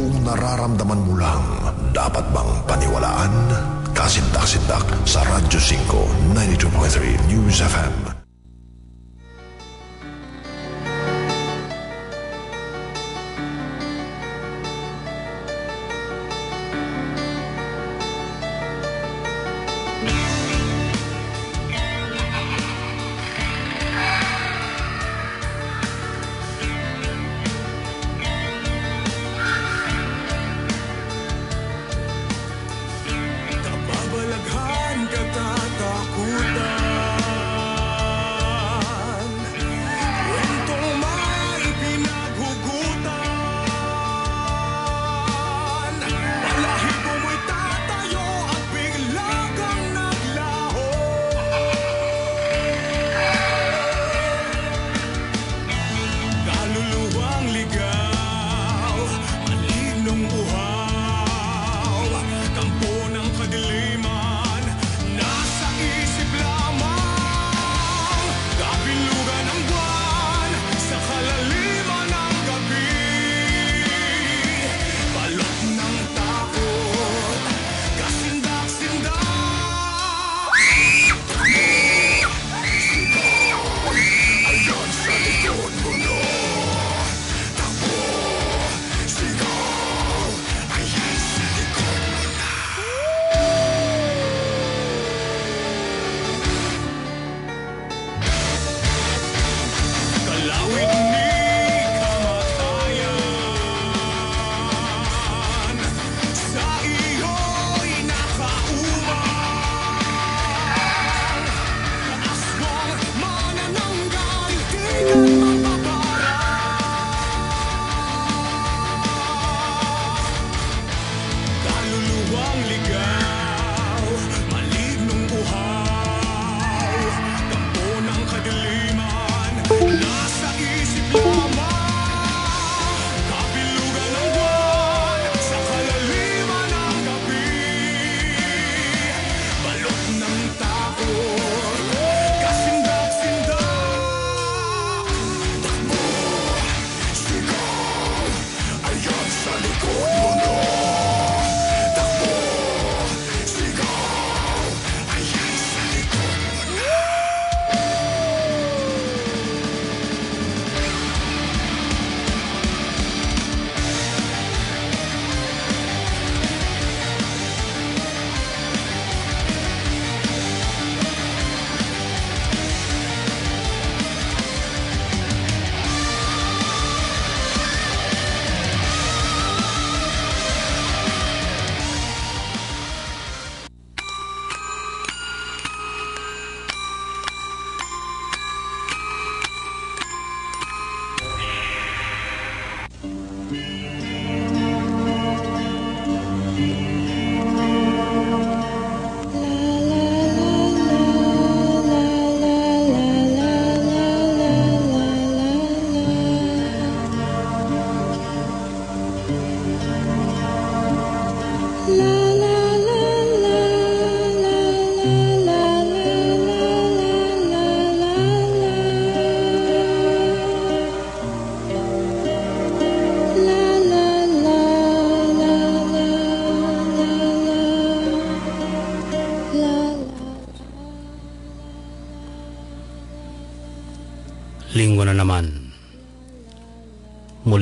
Kung nararamdaman mo lang, dapat bang paniwalaan? Kasindak-sindak sa Radyo 5, 92.3 News FM.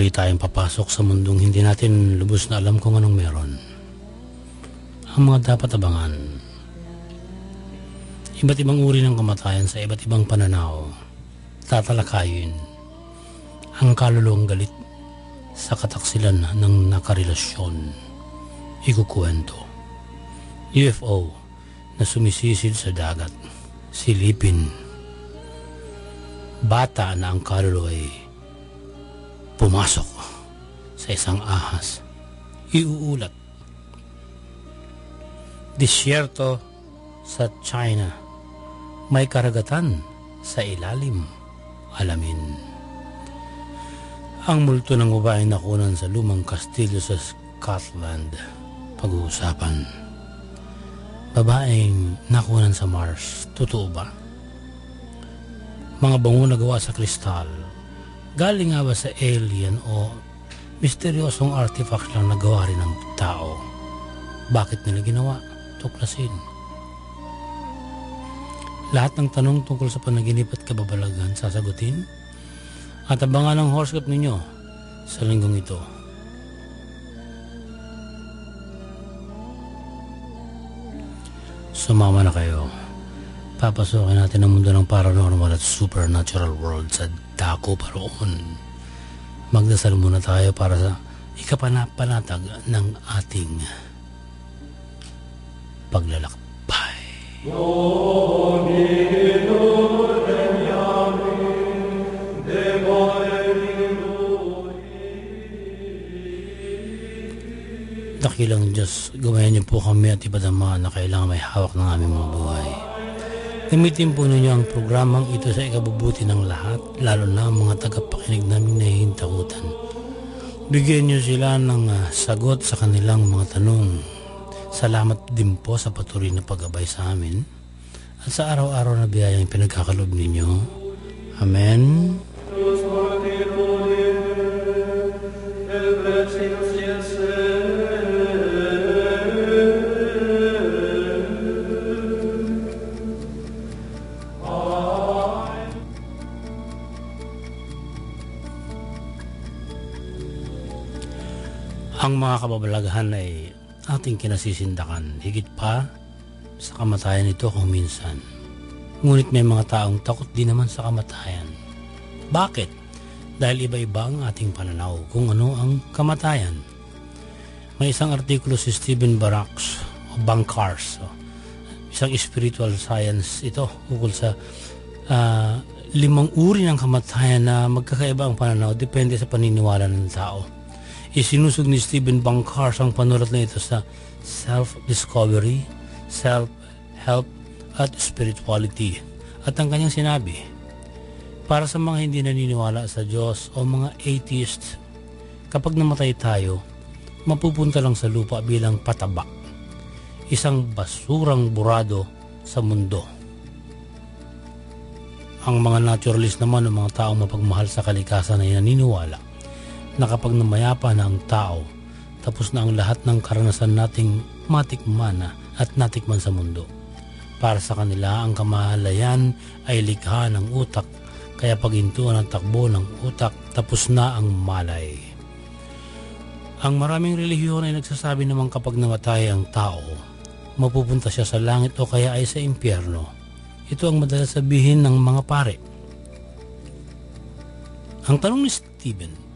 Tayong papasok sa mundong hindi natin lubos na alam kung anong meron. Ang mga dapat abangan. Iba't ibang uri ng kamatayan sa iba't ibang pananaw. Tatalakayin. Ang kaluluwang galit sa kataksilan ng nakarelasyon. Ikukuwento. UFO na sumisisid sa dagat. Silipin. Bata na ang kaluluwa ay pumasok sa isang ahas. Iuulat. Disyerto sa China. May karagatan sa ilalim. Alamin. Ang multo ng babae nakunan sa lumang kastilyo sa Scotland. Pag-uusapan. Babaeng nakunan sa Mars. Totoo ba? Mga bango na sa kristal Galing nga ba sa alien o misteryosong artifacts lang nagawa rin ng tao. Bakit nila ginawa? Tuklasin. Lahat ng tanong tungkol sa panaginip at kababalagan sasagutin at abangan ang horoscope ninyo sa linggong ito. Sumama na kayo. Papasukin natin ang mundo ng paranormal at supernatural world sa dako paroon. Magdasal muna tayo para sa ikapanapanatag ng ating paglalakbay. Dakilang Diyos, gawain niyo po kami at ipadama na kailangan may hawak ng aming mga buhay. Gamitin po ninyo ang programang ito sa ikabubuti ng lahat, lalo na ang mga tagapakinig namin na hihintakutan. Bigyan niyo sila ng uh, sagot sa kanilang mga tanong Salamat din po sa patuloy na paggabay sa amin at sa araw-araw na biyayang pinagkakalob ninyo. Amen. Kababalaghan ay ating kinasisindakan. Higit pa sa kamatayan nito kung minsan. Ngunit may mga taong takot din naman sa kamatayan. Bakit? Dahil iba-iba ang ating pananaw kung ano ang kamatayan. May isang artikulo si Stephen Barracks o Bankars. O, isang spiritual science ito ukol sa uh, limang uri ng kamatayan na magkakaiba ang pananaw depende sa paniniwala ng tao Isinusog ni Stephen Bankars ang panulat na ito sa self-discovery, self-help at spirituality. At ang kanyang sinabi, para sa mga hindi naniniwala sa Diyos o mga atheist, kapag namatay tayo, mapupunta lang sa lupa bilang pataba. Isang basurang burado sa mundo. Ang mga naturalist naman o mga taong mapagmahal sa kalikasan ay naniniwala na kapag namayapa na ang tao, tapos na ang lahat ng karanasan nating matikman at natikman sa mundo. Para sa kanila, ang kamahalayan ay likha ng utak, kaya pagintuan ang takbo ng utak, tapos na ang malay. Ang maraming relihiyon ay nagsasabi naman kapag namatay ang tao, mapupunta siya sa langit o kaya ay sa impyerno. Ito ang madalas sabihin ng mga pare. Ang tanong ni Stephen,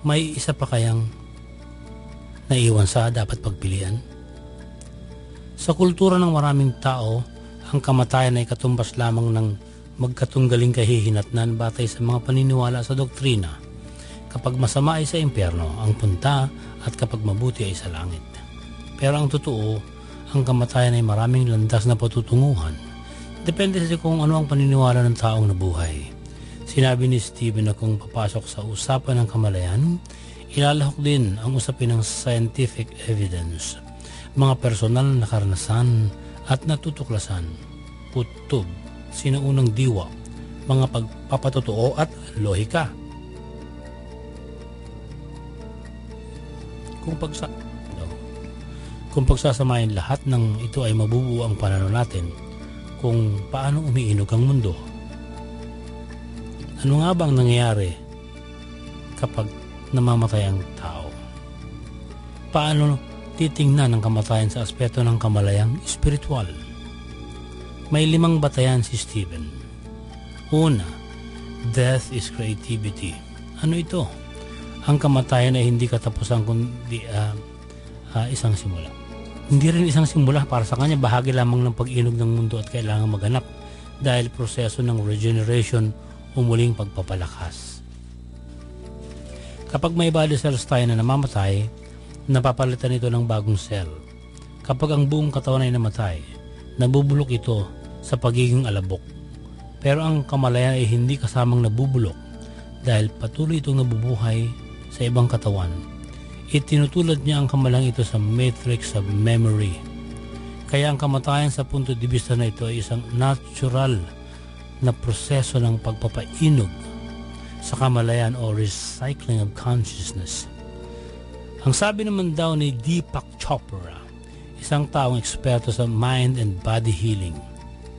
may isa pa kayang naiwan sa dapat pagpilian? Sa kultura ng maraming tao, ang kamatayan ay katumbas lamang ng magkatunggaling kahihinatnan batay sa mga paniniwala sa doktrina. Kapag masama ay sa impyerno ang punta at kapag mabuti ay sa langit. Pero ang totoo, ang kamatayan ay maraming landas na patutunguhan. Depende sa kung ano ang paniniwala ng taong nabuhay. Sinabi ni Steven na kung papasok sa usapan ng kamalayan, ilalahok din ang usapin ng scientific evidence, mga personal na karanasan at natutuklasan, kutob, sinaunang diwa, mga pagpapatotoo at lohika. Kung pagsa kung pagsasamahin lahat ng ito ay mabubuo ang pananaw natin kung paano umiinog ang mundo ano nga bang nangyayari kapag namamatay ang tao? Paano titingnan ang kamatayan sa aspeto ng kamalayang espiritual? May limang batayan si Stephen. Una, death is creativity. Ano ito? Ang kamatayan ay hindi katapusan kundi uh, uh, isang simula. Hindi rin isang simula para sa kanya bahagi lamang ng pag-inog ng mundo at kailangan maganap dahil proseso ng regeneration umuling pagpapalakas. Kapag may body cells tayo na namamatay, napapalitan ito ng bagong cell. Kapag ang buong katawan ay namatay, nabubulok ito sa pagiging alabok. Pero ang kamalayan ay hindi kasamang nabubulok dahil patuloy itong nabubuhay sa ibang katawan. Itinutulad niya ang kamalang ito sa matrix of memory. Kaya ang kamatayan sa punto de vista na ito ay isang natural na proseso ng pagpapainog sa kamalayan o recycling of consciousness. Ang sabi naman daw ni Deepak Chopra, isang taong eksperto sa mind and body healing.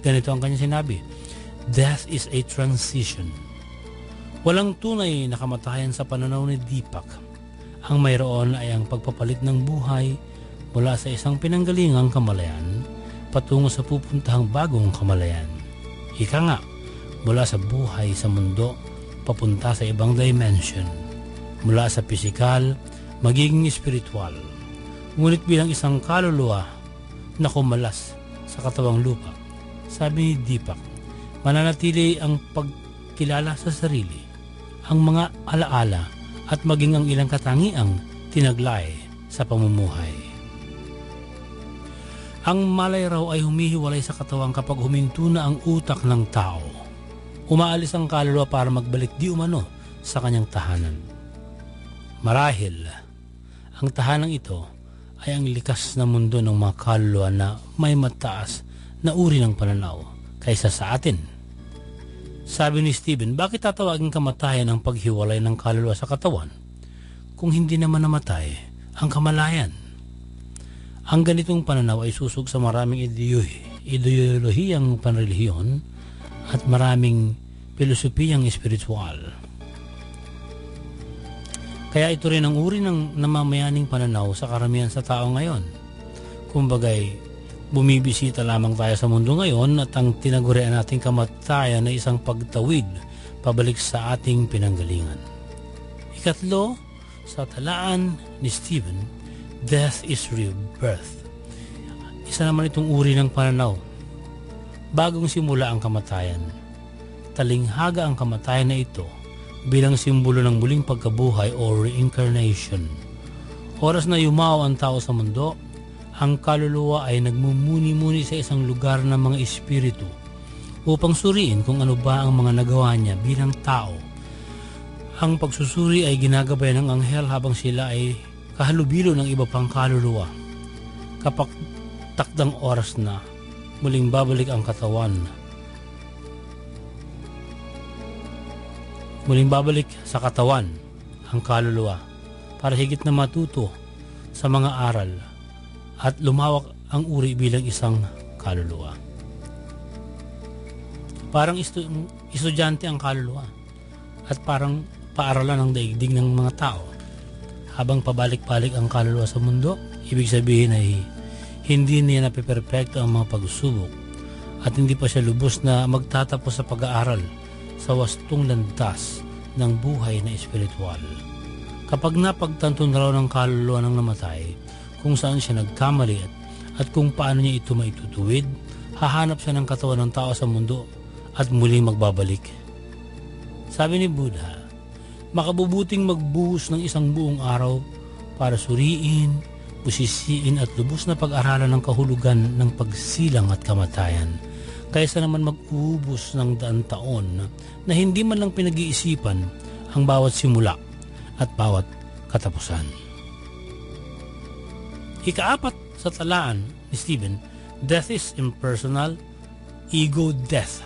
Ganito ang kanya sinabi, Death is a transition. Walang tunay na kamatayan sa pananaw ni Deepak. Ang mayroon ay ang pagpapalit ng buhay mula sa isang pinanggalingang kamalayan patungo sa pupuntahang bagong kamalayan. Ika nga, mula sa buhay sa mundo papunta sa ibang dimension. Mula sa pisikal, magiging espiritual. Ngunit bilang isang kaluluwa na kumalas sa katawang lupa, sabi ni Deepak, mananatili ang pagkilala sa sarili, ang mga alaala at maging ang ilang katangiang tinaglay sa pamumuhay. Ang malay raw ay humihiwalay sa katawan kapag huminto na ang utak ng tao. Umaalis ang kaluluwa para magbalik di umano sa kanyang tahanan. Marahil, ang tahanang ito ay ang likas na mundo ng mga kaluluwa na may mataas na uri ng pananaw kaysa sa atin. Sabi ni Stephen, bakit tatawagin kamatayan ang paghiwalay ng kaluluwa sa katawan kung hindi naman namatay ang kamalayan? Ang ganitong pananaw ay susog sa maraming ideolohiyang panrelihiyon at maraming filosofiyang espiritual. Kaya ito rin ang uri ng namamayaning pananaw sa karamihan sa tao ngayon. Kumbagay, bumibisita lamang tayo sa mundo ngayon at ang tinagurian nating kamatayan na isang pagtawid pabalik sa ating pinanggalingan. Ikatlo, sa talaan ni Stephen, Death is rebirth. Isa naman itong uri ng pananaw. Bagong simula ang kamatayan. Talinghaga ang kamatayan na ito bilang simbolo ng muling pagkabuhay o reincarnation. Oras na yumaw ang tao sa mundo, ang kaluluwa ay nagmumuni-muni sa isang lugar ng mga espiritu upang suriin kung ano ba ang mga nagawa niya bilang tao. Ang pagsusuri ay ginagabay ng anghel habang sila ay kahalubilo ng iba pang kaluluwa. Kapag takdang oras na, muling babalik ang katawan. Muling babalik sa katawan ang kaluluwa para higit na matuto sa mga aral at lumawak ang uri bilang isang kaluluwa. Parang estudyante ang kaluluwa at parang paaralan ng daigdig ng mga tao habang pabalik-balik ang kaluluwa sa mundo, ibig sabihin ay hindi niya napiperfecto ang mga pagsubok at hindi pa siya lubos na magtatapos sa pag-aaral sa wastong landas ng buhay na espiritual. Kapag napagtanto na raw ng kaluluwa ng namatay kung saan siya nagkamali at, at kung paano niya ito maitutuwid, hahanap siya ng katawan ng tao sa mundo at muling magbabalik. Sabi ni Buddha, makabubuting magbuhos ng isang buong araw para suriin, busisiin at lubos na pag-aralan ng kahulugan ng pagsilang at kamatayan kaysa naman mag-ubos ng daan taon na hindi man lang pinag-iisipan ang bawat simula at bawat katapusan. Ikaapat sa talaan ni Stephen, Death is impersonal, ego death.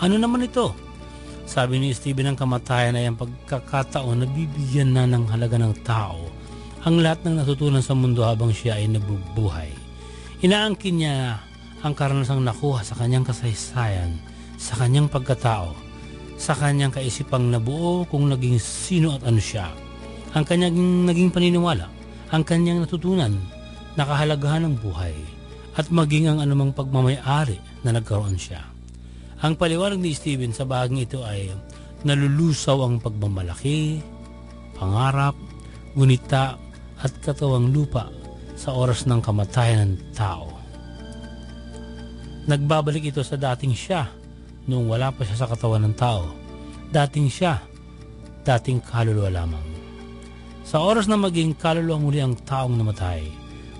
Ano naman ito? Sabi ni Stephen ang kamatayan ay ang pagkakataon na bibigyan na ng halaga ng tao ang lahat ng natutunan sa mundo habang siya ay nabubuhay. Inaangkin niya ang karanasang nakuha sa kanyang kasaysayan, sa kanyang pagkatao, sa kanyang kaisipang nabuo kung naging sino at ano siya, ang kanyang naging paniniwala, ang kanyang natutunan, nakahalagahan ng buhay, at maging ang anumang pagmamayari na nagkaroon siya. Ang paliwanag ni Stephen sa bahaging ito ay nalulusaw ang pagmamalaki, pangarap, gunita at katawang lupa sa oras ng kamatayan ng tao. Nagbabalik ito sa dating siya noong wala pa siya sa katawan ng tao. Dating siya, dating kaluluwa lamang. Sa oras na maging kaluluwa muli ang taong namatay,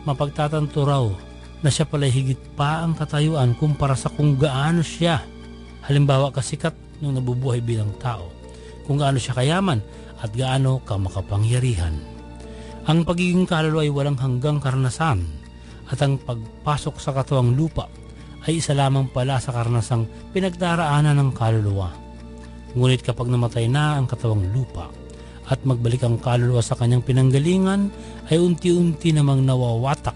mapagtatanto raw na siya pala higit pa ang katayuan kumpara sa kung gaano siya Halimbawa kasikat nung nabubuhay bilang tao, kung gaano siya kayaman at gaano ka makapangyarihan. Ang pagiging kaluluwa ay walang hanggang karanasan at ang pagpasok sa katuwang lupa ay isa lamang pala sa karanasang pinagdaraanan ng kaluluwa. Ngunit kapag namatay na ang katawang lupa at magbalik ang kaluluwa sa kanyang pinanggalingan, ay unti-unti namang nawawatak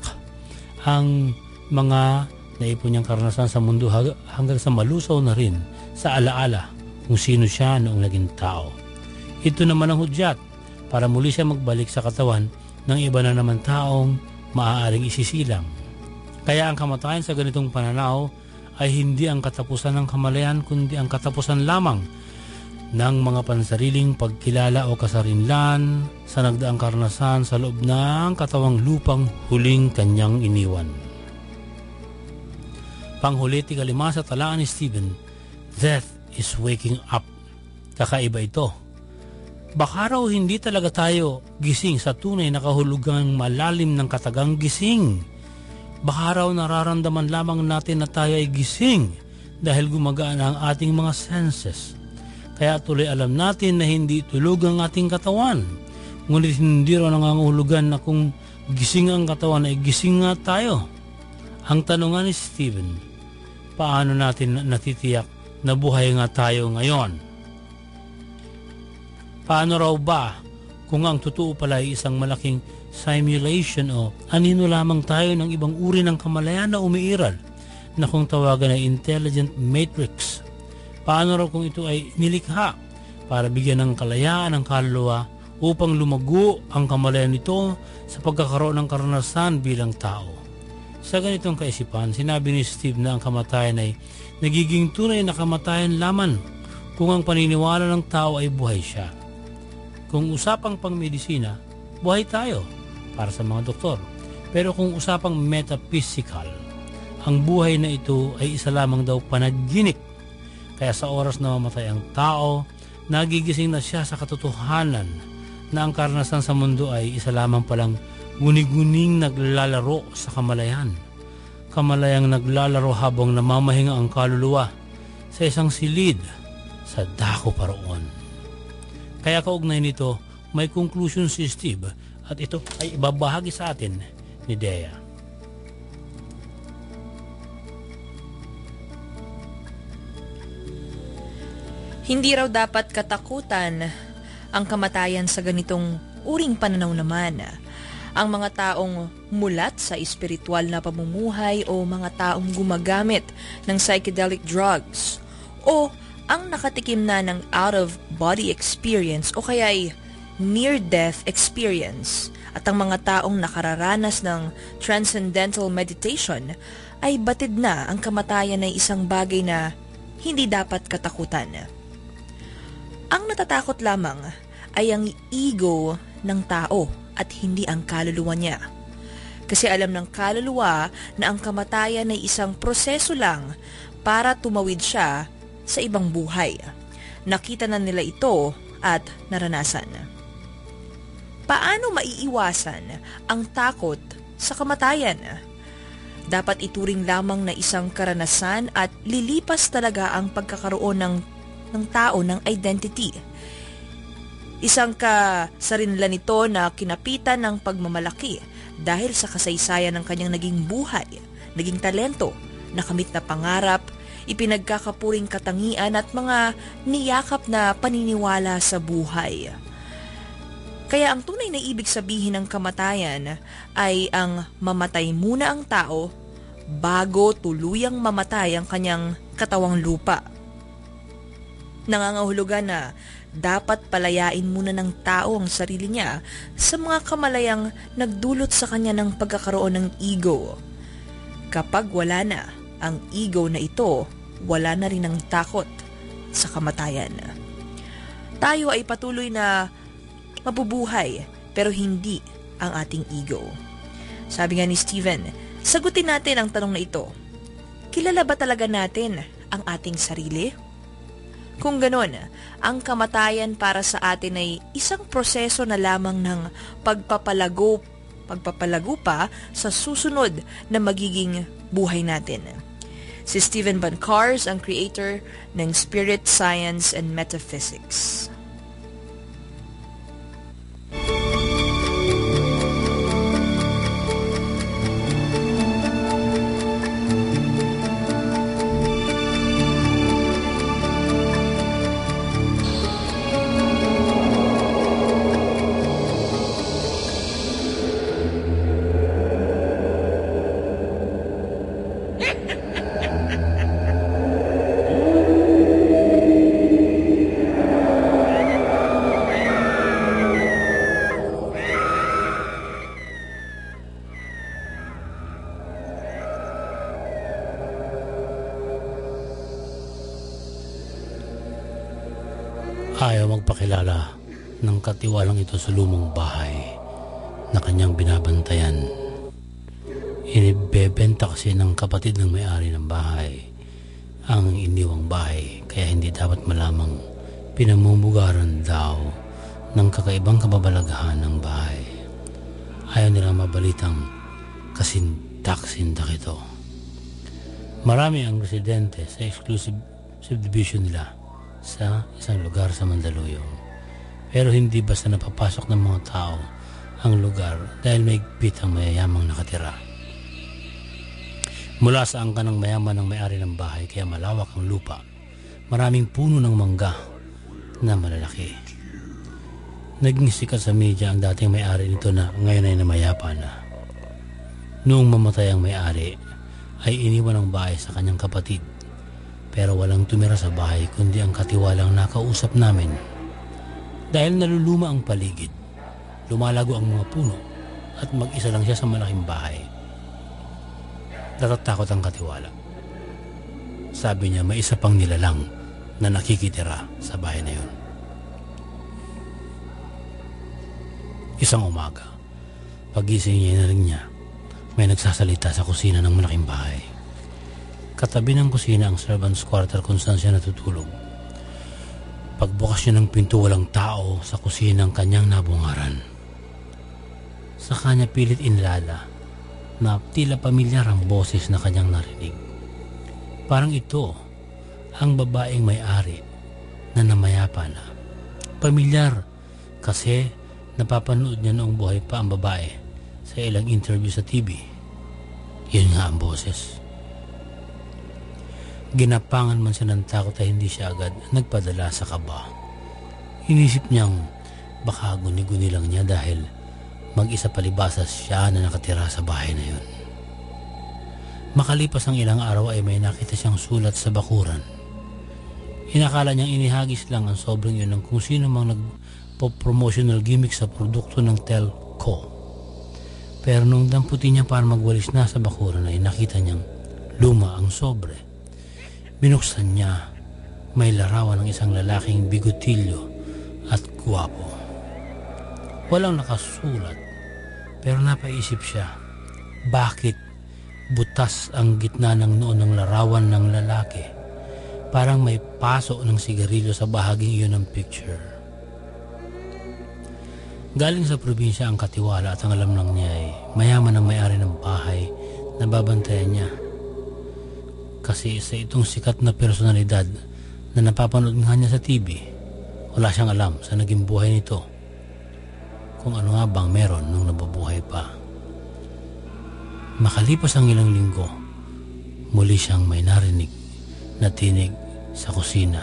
ang mga naipon niyang karanasan sa mundo hanggang sa malusaw na rin sa alaala kung sino siya noong naging tao. Ito naman ang hudyat para muli siya magbalik sa katawan ng iba na naman taong maaaring isisilang. Kaya ang kamatayan sa ganitong pananaw ay hindi ang katapusan ng kamalayan kundi ang katapusan lamang ng mga pansariling pagkilala o kasarinlan sa nagdaang karanasan sa loob ng katawang lupang huling kanyang iniwan. Panghuli tikalima sa talaan ni Stephen, Death is waking up. Kakaiba ito. Baka raw hindi talaga tayo gising sa tunay na kahulugang malalim ng katagang gising. Baka raw nararamdaman lamang natin na tayo ay gising dahil gumagaan ang ating mga senses kaya tuloy alam natin na hindi tulog ang ating katawan. Ngunit hindi raw nangangahulugan na kung gising ang katawan ay gising nga tayo. Ang tanong ni Stephen, paano natin natitiyak na buhay nga tayo ngayon? Paano raw ba kung ang totoo pala ay isang malaking simulation o anino lamang tayo ng ibang uri ng kamalayan na umiiral na kung tawagan ay intelligent matrix Paano raw kung ito ay nilikha para bigyan ng kalayaan ang kaluluwa upang lumago ang kamalayan nito sa pagkakaroon ng karanasan bilang tao. Sa ganitong kaisipan, sinabi ni Steve na ang kamatayan ay nagiging tunay na kamatayan laman kung ang paniniwala ng tao ay buhay siya. Kung usapang pangmedisina, buhay tayo para sa mga doktor. Pero kung usapang metaphysical, ang buhay na ito ay isa lamang daw panaginip kaya sa oras na mamatay ang tao, nagigising na siya sa katotohanan na ang karanasan sa mundo ay isa lamang palang guni-guning naglalaro sa kamalayan. Kamalayang naglalaro habang namamahinga ang kaluluwa sa isang silid sa dako paroon. Kaya kaugnay nito, may conclusion si Steve at ito ay ibabahagi sa atin ni Dea. Hindi raw dapat katakutan ang kamatayan sa ganitong uring pananaw naman. Ang mga taong mulat sa espiritual na pamumuhay o mga taong gumagamit ng psychedelic drugs o ang nakatikim na ng out-of-body experience o kaya'y near-death experience at ang mga taong nakararanas ng transcendental meditation ay batid na ang kamatayan ay isang bagay na hindi dapat katakutan. Ang natatakot lamang ay ang ego ng tao at hindi ang kaluluwa niya. Kasi alam ng kaluluwa na ang kamatayan ay isang proseso lang para tumawid siya sa ibang buhay. Nakita na nila ito at naranasan. Paano maiiwasan ang takot sa kamatayan? Dapat ituring lamang na isang karanasan at lilipas talaga ang pagkakaroon ng ng tao ng identity. Isang kasarinlan nito na kinapitan ng pagmamalaki dahil sa kasaysayan ng kanyang naging buhay, naging talento, nakamit na pangarap, ipinagkakapuring katangian at mga niyakap na paniniwala sa buhay. Kaya ang tunay na ibig sabihin ng kamatayan ay ang mamatay muna ang tao bago tuluyang mamatay ang kanyang katawang lupa. Nangangahulugan na dapat palayain muna ng tao ang sarili niya sa mga kamalayang nagdulot sa kanya ng pagkakaroon ng ego. Kapag wala na ang ego na ito, wala na rin ang takot sa kamatayan. Tayo ay patuloy na mabubuhay pero hindi ang ating ego. Sabi nga ni Steven, sagutin natin ang tanong na ito. Kilala ba talaga natin ang ating sarili? Kung ganon, ang kamatayan para sa atin ay isang proseso na lamang ng pagpapalago, pagpapalago pa sa susunod na magiging buhay natin. Si Stephen Bancars ang creator ng Spirit Science and Metaphysics. Ayaw magpakilala ng katiwalang ito sa lumang bahay na kanyang binabantayan. Inibebenta kasi ng kapatid ng may-ari ng bahay ang iniwang bahay kaya hindi dapat malamang pinamumugaran daw ng kakaibang kababalaghan ng bahay. Ayaw nila mabalitang kasindak-sindak ito. Marami ang residente sa exclusive subdivision nila sa isang lugar sa Mandaluyong. Pero hindi basta napapasok ng mga tao ang lugar dahil may higpit ang mayayamang nakatira. Mula sa angka ng mayaman ng may-ari ng bahay kaya malawak ang lupa. Maraming puno ng mangga na malalaki. Naging sikat sa media ang dating may-ari nito na ngayon ay namayapa na. Noong mamatay ang may-ari, ay iniwan ang bahay sa kanyang kapatid. Pero walang tumira sa bahay kundi ang katiwalang nakausap namin. Dahil naluluma ang paligid, lumalago ang mga puno at mag-isa lang siya sa malaking bahay. Natatakot ang katiwala. Sabi niya may isa pang nilalang na nakikitira sa bahay na yun. Isang umaga, pagising niya na rin niya, may nagsasalita sa kusina ng malaking bahay. Katabi ng kusina ang servant's quarter kung saan siya natutulog. Pagbukas niya ng pinto walang tao sa kusina ng kanyang nabungaran. Sa kanya pilit inlala na tila pamilyar ang boses na kanyang narinig. Parang ito ang babaeng may-ari na namayapa na. Pamilyar kasi napapanood niya noong buhay pa ang babae sa ilang interview sa TV. Yun nga ang boses. Ginapangan man siya ng takot ay hindi siya agad nagpadala sa kaba. Inisip niyang baka guni-guni lang niya dahil mag-isa palibasas siya na nakatira sa bahay na yun. Makalipas ang ilang araw ay may nakita siyang sulat sa bakuran. Inakala niyang inihagis lang ang sobrang yun ng kung sino mang nagpo-promotional gimmick sa produkto ng telco. Pero nung damputin niya para magwalis na sa bakuran ay nakita niyang luma ang sobre. Binuksan niya may larawan ng isang lalaking bigotilyo at guwapo. Walang nakasulat pero napaisip siya, bakit butas ang gitna ng noon ng larawan ng lalaki? Parang may paso ng sigarilyo sa bahaging iyon ng picture. Galing sa probinsya ang katiwala at ang alam lang niya ay mayaman ang may-ari ng bahay na babantayan niya. Kasi sa itong sikat na personalidad na napapanood nga niya sa TV, wala siyang alam sa naging buhay nito kung ano nga bang meron nung nabubuhay pa. Makalipas ang ilang linggo, muli siyang may narinig na tinig sa kusina.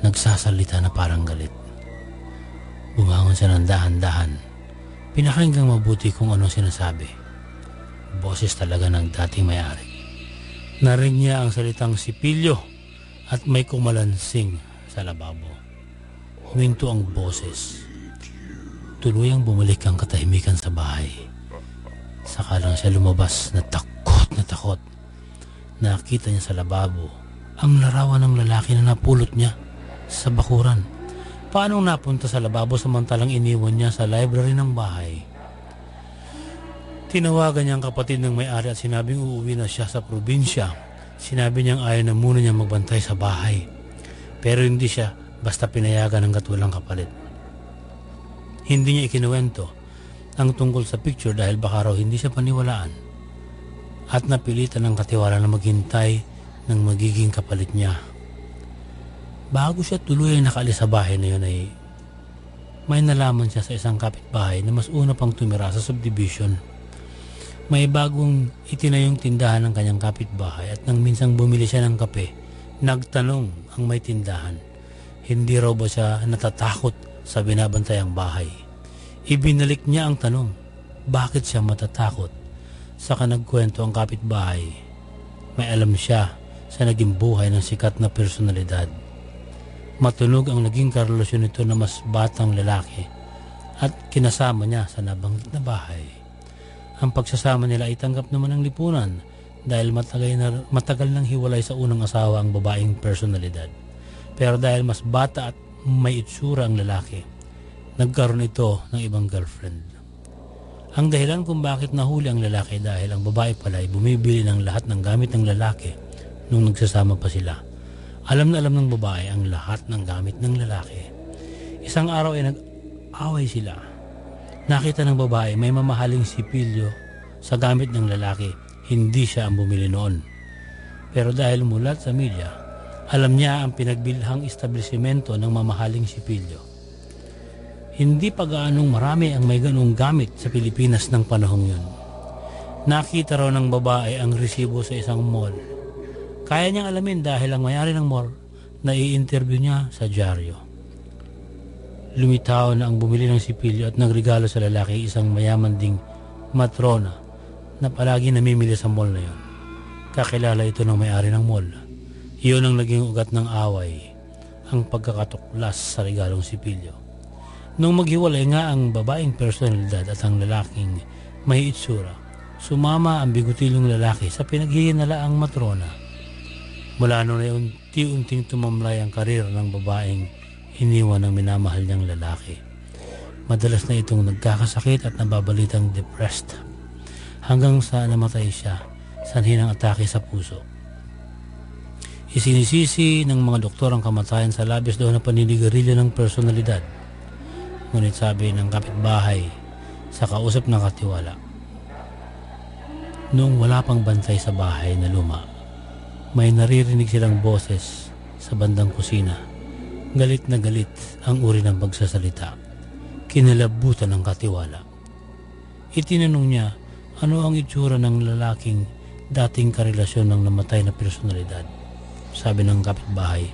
Nagsasalita na parang galit. Bumangon siya ng dahan-dahan. Pinakinggang mabuti kung ano sinasabi. Boses talaga ng dating may-ari. Narinig niya ang salitang sipilyo at may kumalansing sa lababo. Huminto ang boses. Tuluyang bumalik ang katahimikan sa bahay. Saka lang siya lumabas na takot na takot. Nakita niya sa lababo ang larawan ng lalaki na napulot niya sa bakuran. Paano napunta sa lababo samantalang iniwan niya sa library ng bahay? Tinawagan niya ang kapatid ng may-ari at sinabing uuwi na siya sa probinsya. Sinabi niyang ayaw na muna niya magbantay sa bahay. Pero hindi siya basta pinayagan ng katulang kapalit. Hindi niya ikinuwento ang tungkol sa picture dahil baka raw hindi siya paniwalaan. At napilitan ng katiwala na maghintay ng magiging kapalit niya. Bago siya tuloy ay nakaalis sa bahay na yun ay may nalaman siya sa isang kapitbahay na mas una pang tumira sa subdivision. May bagong itinayong tindahan ng kanyang kapitbahay at nang minsang bumili siya ng kape, nagtanong ang may tindahan. Hindi raw ba siya natatakot sa binabantayang bahay? Ibinalik niya ang tanong, bakit siya matatakot? Saka nagkwento ang kapitbahay. May alam siya sa naging buhay ng sikat na personalidad. Matunog ang naging karelasyon nito na mas batang lalaki at kinasama niya sa nabanggit na bahay. Ang pagsasama nila ay tanggap naman ng lipunan dahil matagal, na, matagal nang hiwalay sa unang asawa ang babaeng personalidad. Pero dahil mas bata at may itsura ang lalaki. Nagkaroon ito ng ibang girlfriend. Ang dahilan kung bakit nahuli ang lalaki dahil ang babae pala ay bumibili ng lahat ng gamit ng lalaki nung nagsasama pa sila. Alam na alam ng babae ang lahat ng gamit ng lalaki. Isang araw ay nag-away sila. Nakita ng babae may mamahaling sipilyo sa gamit ng lalaki. Hindi siya ang bumili noon. Pero dahil mulat sa media, alam niya ang pinagbilhang establishmento ng mamahaling sipilyo hindi pa gaanong marami ang may ganong gamit sa Pilipinas ng panahong yun. Nakita raw ng babae ang resibo sa isang mall. Kaya niyang alamin dahil ang mayari ng mall na i-interview niya sa dyaryo. Lumitaw na ang bumili ng sipilyo at nagregalo sa lalaki isang mayaman ding matrona na palagi namimili sa mall na yon. Kakilala ito ng may-ari ng mall. Iyon ang naging ugat ng away, ang pagkakatuklas sa regalong sipilyo. Nung maghiwalay nga ang babaeng personalidad at ang lalaking may itsura, sumama ang bigutilong lalaki sa pinaghihinalaang matrona. Mula noon ay unti-unting tumamlay ang karir ng babaeng iniwan ng minamahal niyang lalaki. Madalas na itong nagkakasakit at nababalitang depressed hanggang sa namatay siya sa hinang atake sa puso. Isinisisi ng mga doktor ang kamatayan sa labis daw na paninigarilyo ng personalidad Ngunit sabi ng kapitbahay sa kausap ng katiwala. Noong wala pang bantay sa bahay na luma, may naririnig silang boses sa bandang kusina. Galit na galit ang uri ng pagsasalita. Kinalabutan ng katiwala. Itinanong niya ano ang itsura ng lalaking dating karelasyon ng namatay na personalidad. Sabi ng kapitbahay,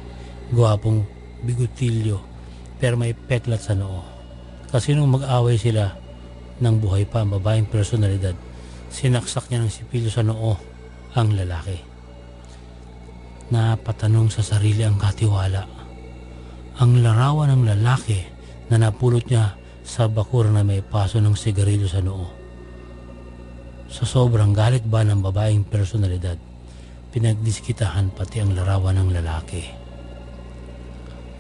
guwapong bigutilyo pero may peklat sa noo. Kasi nung mag-away sila ng buhay pa ang babaeng personalidad, sinaksak niya ng sipilyo sa noo ang lalaki. Napatanong sa sarili ang katiwala. Ang larawan ng lalaki na napulot niya sa bakur na may paso ng sigarilyo sa noo. Sa sobrang galit ba ng babaeng personalidad, pinagdiskitahan pati ang larawan ng lalaki.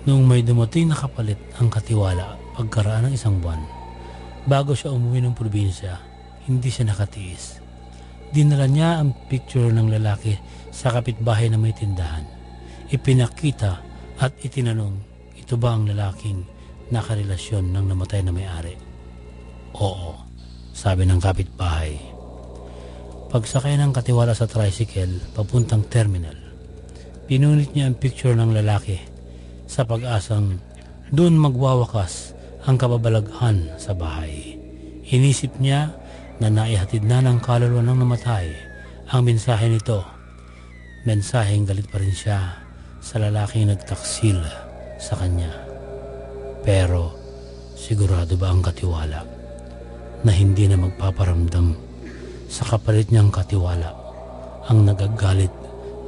Noong may dumating na kapalit ang katiwala, pagkaraan ng isang buwan, bago siya umuwi ng probinsya, hindi siya nakatiis. Dinala niya ang picture ng lalaki sa kapitbahay na may tindahan. Ipinakita at itinanong, ito ba ang lalaking nakarelasyon ng namatay na may-ari? Oo, sabi ng kapitbahay. Pagsakay ng katiwala sa tricycle papuntang terminal, pinunit niya ang picture ng lalaki sa pag-asang doon magwawakas ang kababalaghan sa bahay. Inisip niya na naihatid na ng kaluluwa ng namatay ang mensahe nito. Mensaheng galit pa rin siya sa lalaking nagtaksil sa kanya. Pero sigurado ba ang katiwala na hindi na magpaparamdam sa kapalit niyang katiwala ang nagagalit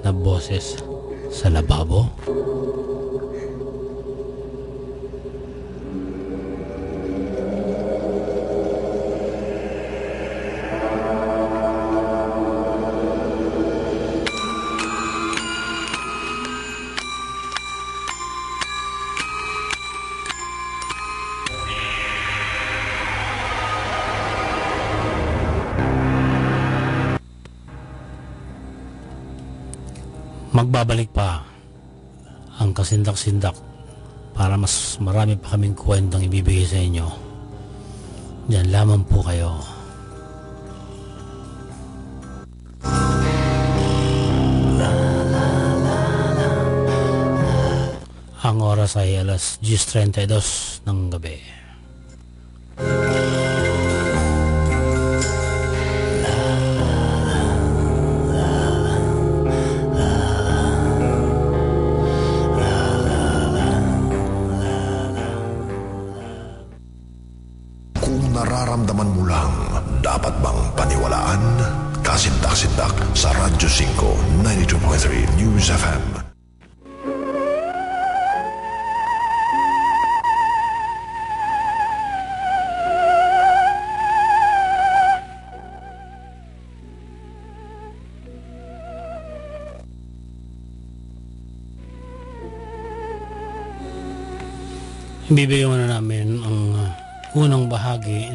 na boses sa lababo? Ang kasindak-sindak para mas marami pa kaming kwentong ibibigay sa inyo. Diyan lamang po kayo. Ang oras ay alas 10.32 ng gabi.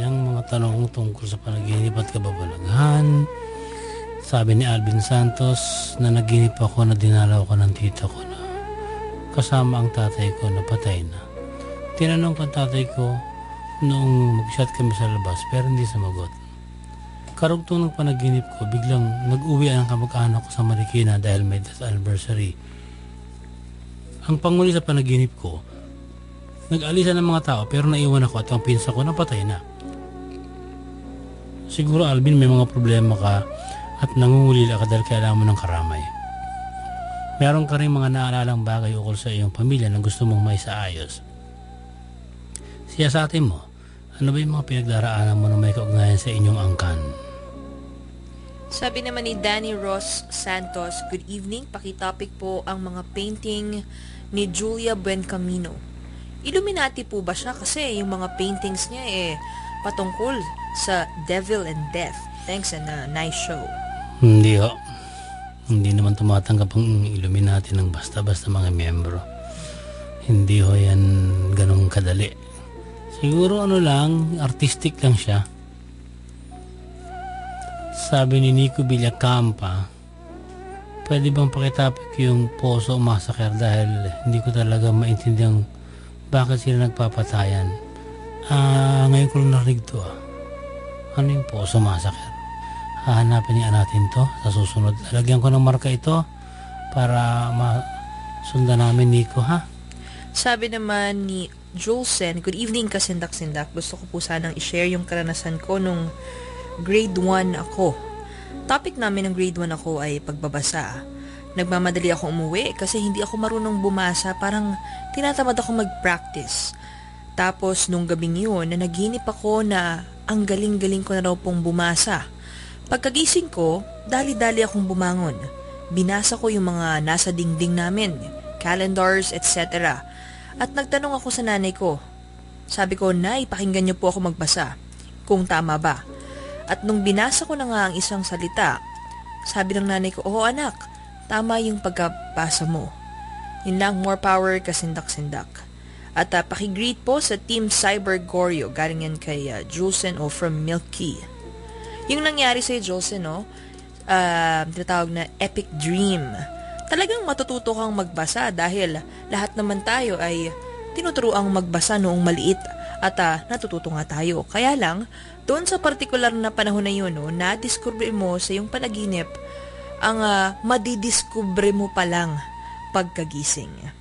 Bahagi ng mga tanong tungkol sa panaginip at kababalaghan. Sabi ni Alvin Santos na naginip ako na dinalaw ko ng tito ko na kasama ang tatay ko na patay na. Tinanong ko ang tatay ko noong mag-shot kami sa labas pero hindi sumagot. Karugtong ng panaginip ko, biglang nag-uwi ang kamag-anak ko sa Marikina dahil may death anniversary. Ang panguli sa panaginip ko, nag-alisa ng mga tao pero naiwan ako at ang pinsa ko napatay na. Siguro Alvin may mga problema ka at nangungulila ka dahil kailangan mo ng karamay. Meron ka rin mga naalalang bagay ukol sa iyong pamilya na gusto mong maisaayos. Siya sa atin mo, ano ba yung mga pinagdaraanan mo na may kaugnayan sa inyong angkan? Sabi naman ni Danny Ross Santos, Good evening, pakitopic po ang mga painting ni Julia Buencamino. Illuminati po ba siya? Kasi yung mga paintings niya eh patungkol sa devil and death. Thanks and a nice show. Hindi ho. Hindi naman tumatanggap ang Illuminati ng basta-basta mga miyembro. Hindi ho yan ganong kadali. Siguro ano lang, artistic lang siya. Sabi ni Nico Villacampa, pwede bang pakitapik yung Poso Massacre dahil hindi ko talaga maintindihan bakit sila nagpapatayan. Ah, ngayon ko lang narinig to ah. Ano yung Poso Massacre? hahanapin niya natin to sa susunod. Lagyan ko ng marka ito para masundan namin Nico ha. Sabi naman ni Julesen, Good evening kasindak-sindak. Gusto ko po sanang i-share yung karanasan ko nung grade 1 ako. Topic namin ng grade 1 ako ay pagbabasa. Nagmamadali ako umuwi kasi hindi ako marunong bumasa. Parang tinatamad ako mag-practice. Tapos nung gabing yun, na naginip ako na ang galing-galing ko na raw pong bumasa. Pagkagising ko, dali-dali akong bumangon. Binasa ko yung mga nasa dingding namin, calendars, etc. At nagtanong ako sa nanay ko. Sabi ko, Nay, pakinggan niyo po ako magbasa. Kung tama ba. At nung binasa ko na nga ang isang salita, sabi ng nanay ko, Oo anak, tama yung pagkabasa mo. Yun lang, more power kasindak-sindak. At uh, pakigreet po sa Team Cyber Goryo, galing yan kay uh, Julesen o from Milky. Yung nangyari sa Jose, no? Uh, tinatawag na epic dream. Talagang matututo kang magbasa dahil lahat naman tayo ay tinuturuang magbasa noong maliit at uh, natututo nga tayo. Kaya lang, doon sa partikular na panahon na yun, no, na-discover mo sa iyong panaginip ang uh, madidiscover mo pa lang pagkagising.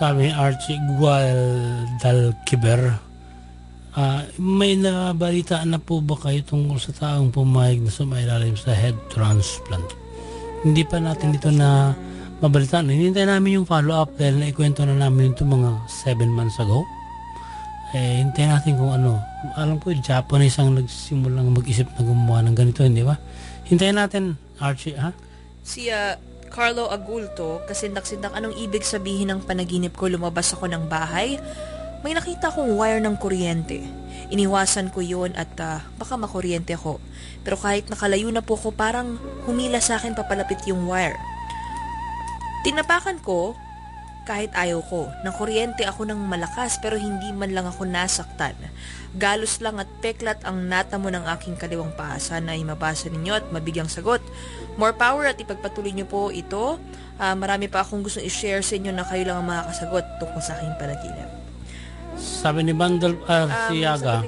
Sabi ni Archie Guadalquiver, Uh, may nabalitaan na po ba kayo tungkol sa taong pumayag na sumailalim sa head transplant? Hindi pa natin ito na mabalitaan. Hinintay namin yung follow-up dahil naikwento na namin ito mga 7 months ago. Eh, hintay natin kung ano. Alam ko, Japanese ang nagsimulang mag-isip na gumawa ng ganito, hindi ba? Hintayin natin, Archie, ha? Si uh, Carlo Agulto, kasindak-sindak, anong ibig sabihin ng panaginip ko lumabas ako ng bahay? May nakita akong wire ng kuryente. Iniwasan ko yon at uh, baka makuryente ako. Pero kahit nakalayo na po ako, parang humila sa akin papalapit yung wire. Tinapakan ko, kahit ayaw ko, ng kuryente ako ng malakas pero hindi man lang ako nasaktan. Galos lang at peklat ang natamo ng aking kaliwang paa. Sana ay mabasa ninyo at mabigyang sagot. More power at ipagpatuloy niyo po ito. Uh, marami pa akong gusto i-share sa inyo na kayo lang ang makakasagot tungkol sa aking panaginip. Sabi ni Bandol uh, um, si Yaga.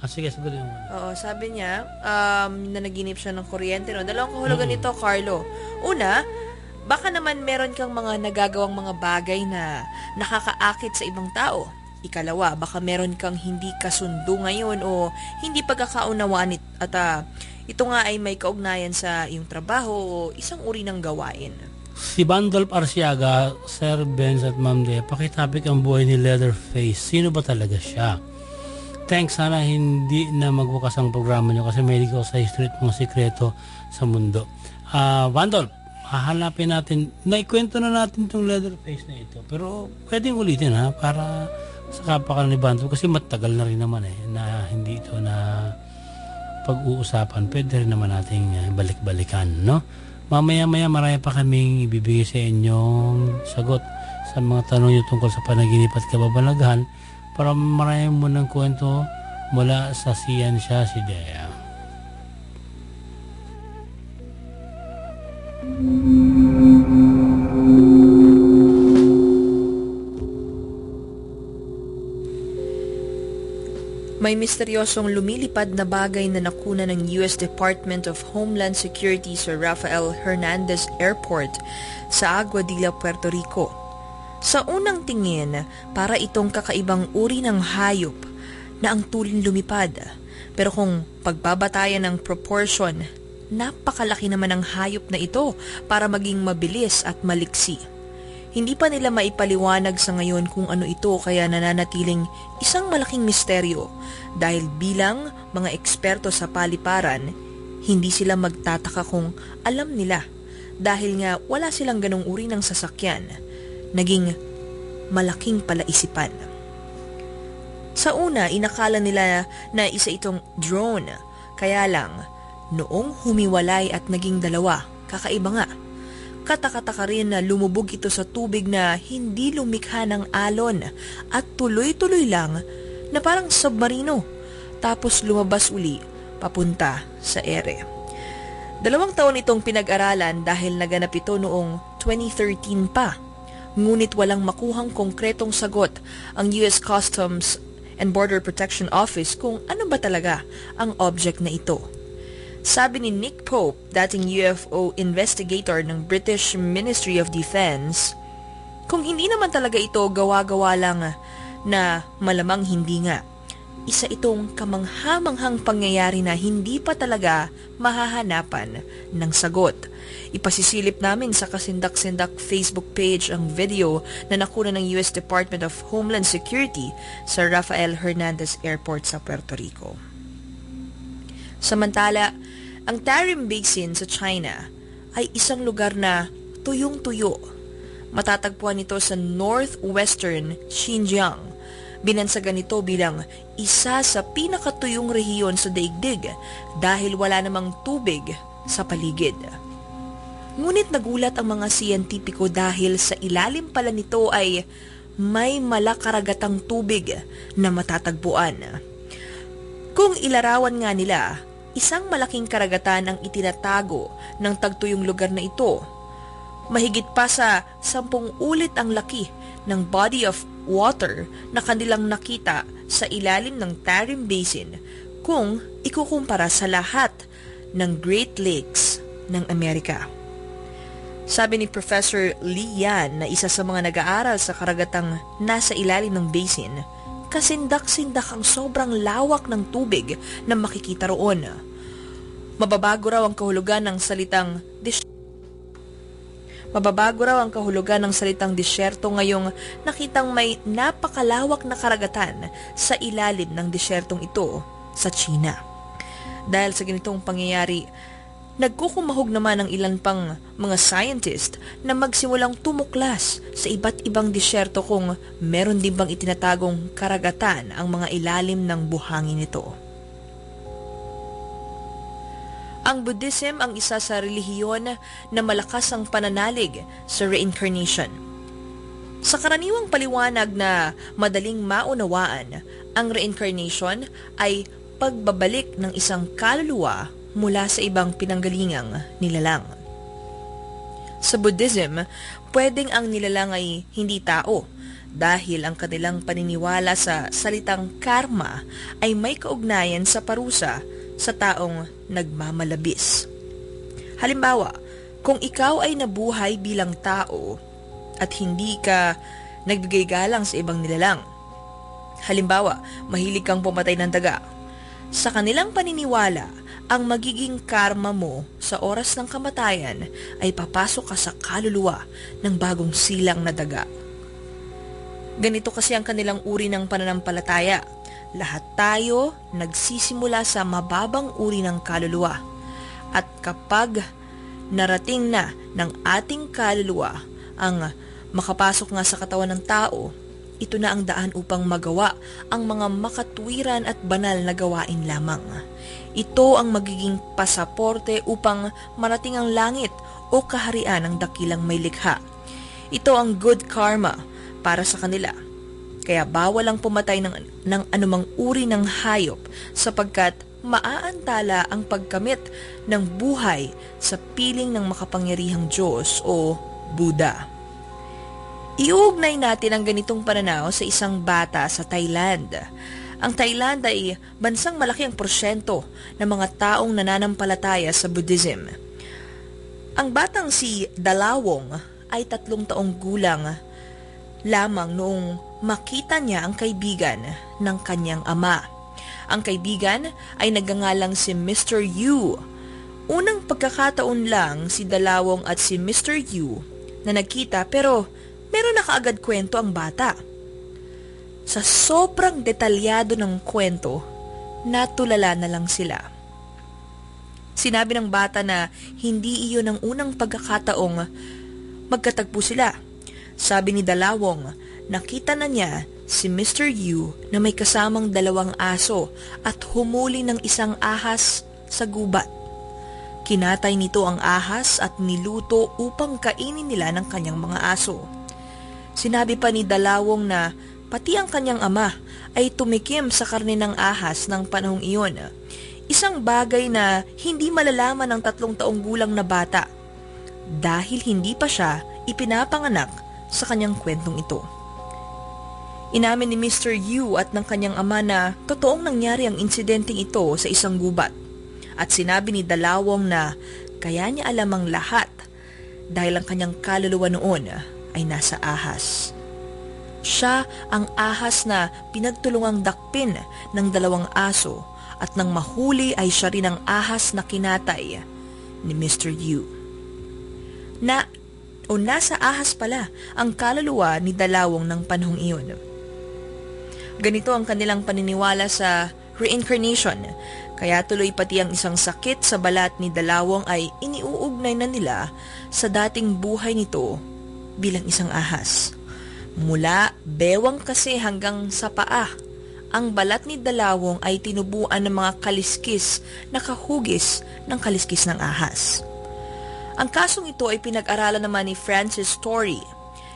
Ah, sige, sagutin mo. Oo, sabi niya, um, na naginip siya ng kuryente. No? Dalawang kahulugan mm-hmm. nito, Carlo. Una, baka naman meron kang mga nagagawang mga bagay na nakakaakit sa ibang tao. Ikalawa, baka meron kang hindi kasundo ngayon o hindi pagkakaunawaan at uh, ito nga ay may kaugnayan sa iyong trabaho o isang uri ng gawain. Si Bandolf Arsiaga, Sir Benz at Ma'am De, pakitapik ang buhay ni Leatherface. Sino ba talaga siya? Thanks, sana hindi na magbukas ang programa nyo kasi may ko sa history at mga sikreto sa mundo. Uh, Bandolf, hahanapin natin, naikwento na natin itong Leatherface na ito. Pero pwedeng ulitin ha, para sa kapakalan ni Bandolf kasi matagal na rin naman eh, na hindi ito na pag-uusapan. Pwede rin naman nating balik-balikan, no? Mamaya-maya marami pa kaming ibibigay sa inyong sagot sa mga tanong nyo tungkol sa panaginip at kababalaghan para marami mo ng kwento mula sa siyensya si Dea. May misteryosong lumilipad na bagay na nakuna ng U.S. Department of Homeland Security sa Rafael Hernandez Airport sa Aguadilla, Puerto Rico. Sa unang tingin, para itong kakaibang uri ng hayop na ang tulin lumipad. Pero kung pagbabatayan ng proportion, napakalaki naman ang hayop na ito para maging mabilis at maliksi. Hindi pa nila maipaliwanag sa ngayon kung ano ito kaya nananatiling isang malaking misteryo dahil bilang mga eksperto sa paliparan, hindi sila magtataka kung alam nila dahil nga wala silang ganong uri ng sasakyan. Naging malaking palaisipan. Sa una, inakala nila na isa itong drone. Kaya lang, noong humiwalay at naging dalawa, kakaiba nga Katakataka rin na lumubog ito sa tubig na hindi lumikha ng alon at tuloy-tuloy lang na parang submarino tapos lumabas uli papunta sa ere. Dalawang taon itong pinag-aralan dahil naganap ito noong 2013 pa. Ngunit walang makuhang konkretong sagot ang US Customs and Border Protection Office kung ano ba talaga ang object na ito. Sabi ni Nick Pope, dating UFO investigator ng British Ministry of Defense, kung hindi naman talaga ito gawa-gawa lang na malamang hindi nga. Isa itong kamanghamanghang pangyayari na hindi pa talaga mahahanapan ng sagot. Ipasisilip namin sa kasindak-sindak Facebook page ang video na nakuna ng US Department of Homeland Security sa Rafael Hernandez Airport sa Puerto Rico. Samantala, ang Tarim Basin sa China ay isang lugar na tuyong-tuyo. Matatagpuan ito sa northwestern Xinjiang. Binansagan ito bilang isa sa pinakatuyong rehiyon sa daigdig dahil wala namang tubig sa paligid. Ngunit nagulat ang mga siyentipiko dahil sa ilalim pala nito ay may malakaragatang tubig na matatagpuan. Kung ilarawan nga nila, Isang malaking karagatan ang itinatago ng tagtuyong lugar na ito. Mahigit pa sa sampung ulit ang laki ng body of water na kanilang nakita sa ilalim ng Tarim Basin kung ikukumpara sa lahat ng Great Lakes ng Amerika. Sabi ni Professor Lee Yan na isa sa mga nag-aaral sa karagatang nasa ilalim ng basin, kasindak-sindak ang sobrang lawak ng tubig na makikita roon. Mababago raw ang kahulugan ng salitang Mababago raw ang kahulugan ng salitang disyerto ngayong nakitang may napakalawak na karagatan sa ilalim ng disyertong ito sa China. Dahil sa ganitong pangyayari, nagkukumahog naman ang ilan pang mga scientist na magsimulang tumuklas sa iba't ibang disyerto kung meron din bang itinatagong karagatan ang mga ilalim ng buhangin nito. Ang Buddhism ang isa sa relihiyon na malakas ang pananalig sa reincarnation. Sa karaniwang paliwanag na madaling maunawaan, ang reincarnation ay pagbabalik ng isang kaluluwa mula sa ibang pinanggalingang nilalang. Sa Buddhism, pwedeng ang nilalang ay hindi tao dahil ang kanilang paniniwala sa salitang karma ay may kaugnayan sa parusa sa taong nagmamalabis. Halimbawa, kung ikaw ay nabuhay bilang tao at hindi ka nagbigay galang sa ibang nilalang. Halimbawa, mahilig kang pumatay ng daga. Sa kanilang paniniwala, ang magiging karma mo sa oras ng kamatayan ay papasok ka sa kaluluwa ng bagong silang na daga. Ganito kasi ang kanilang uri ng pananampalataya lahat tayo nagsisimula sa mababang uri ng kaluluwa. At kapag narating na ng ating kaluluwa ang makapasok nga sa katawan ng tao, ito na ang daan upang magawa ang mga makatwiran at banal na gawain lamang. Ito ang magiging pasaporte upang marating ang langit o kaharian ng dakilang may likha. Ito ang good karma para sa kanila. Kaya bawal ang pumatay ng, ng anumang uri ng hayop sapagkat maaantala ang pagkamit ng buhay sa piling ng makapangyarihang Diyos o Buddha. Iuugnay natin ang ganitong pananaw sa isang bata sa Thailand. Ang Thailand ay bansang malaki ang porsyento ng mga taong nananampalataya sa Buddhism. Ang batang si Dalawong ay tatlong taong gulang lamang noong makita niya ang kaibigan ng kanyang ama. Ang kaibigan ay nagangalang si Mr. Yu. Unang pagkakataon lang si Dalawong at si Mr. Yu na nagkita pero meron na kaagad kwento ang bata. Sa sobrang detalyado ng kwento, natulala na lang sila. Sinabi ng bata na hindi iyon ang unang pagkakataong magkatagpo sila. Sabi ni Dalawong, nakita na niya si Mr. Yu na may kasamang dalawang aso at humuli ng isang ahas sa gubat. Kinatay nito ang ahas at niluto upang kainin nila ng kanyang mga aso. Sinabi pa ni Dalawong na pati ang kanyang ama ay tumikim sa karne ng ahas ng panahong iyon. Isang bagay na hindi malalaman ng tatlong taong gulang na bata dahil hindi pa siya ipinapanganak sa kanyang kwentong ito. Inamin ni Mr. Yu at ng kanyang ama na totoong nangyari ang insidenteng ito sa isang gubat at sinabi ni Dalawong na kaya niya alam ang lahat dahil ang kanyang kaluluwa noon ay nasa ahas. Siya ang ahas na pinagtulungang dakpin ng dalawang aso at nang mahuli ay siya rin ang ahas na kinatay ni Mr. Yu. Na o nasa ahas pala ang kaluluwa ni Dalawong ng panahong iyon. Ganito ang kanilang paniniwala sa reincarnation, kaya tuloy pati ang isang sakit sa balat ni Dalawong ay iniuugnay na nila sa dating buhay nito bilang isang ahas. Mula bewang kasi hanggang sa paa, ang balat ni Dalawong ay tinubuan ng mga kaliskis na kahugis ng kaliskis ng ahas. Ang kasong ito ay pinag-aralan naman ni Francis Story,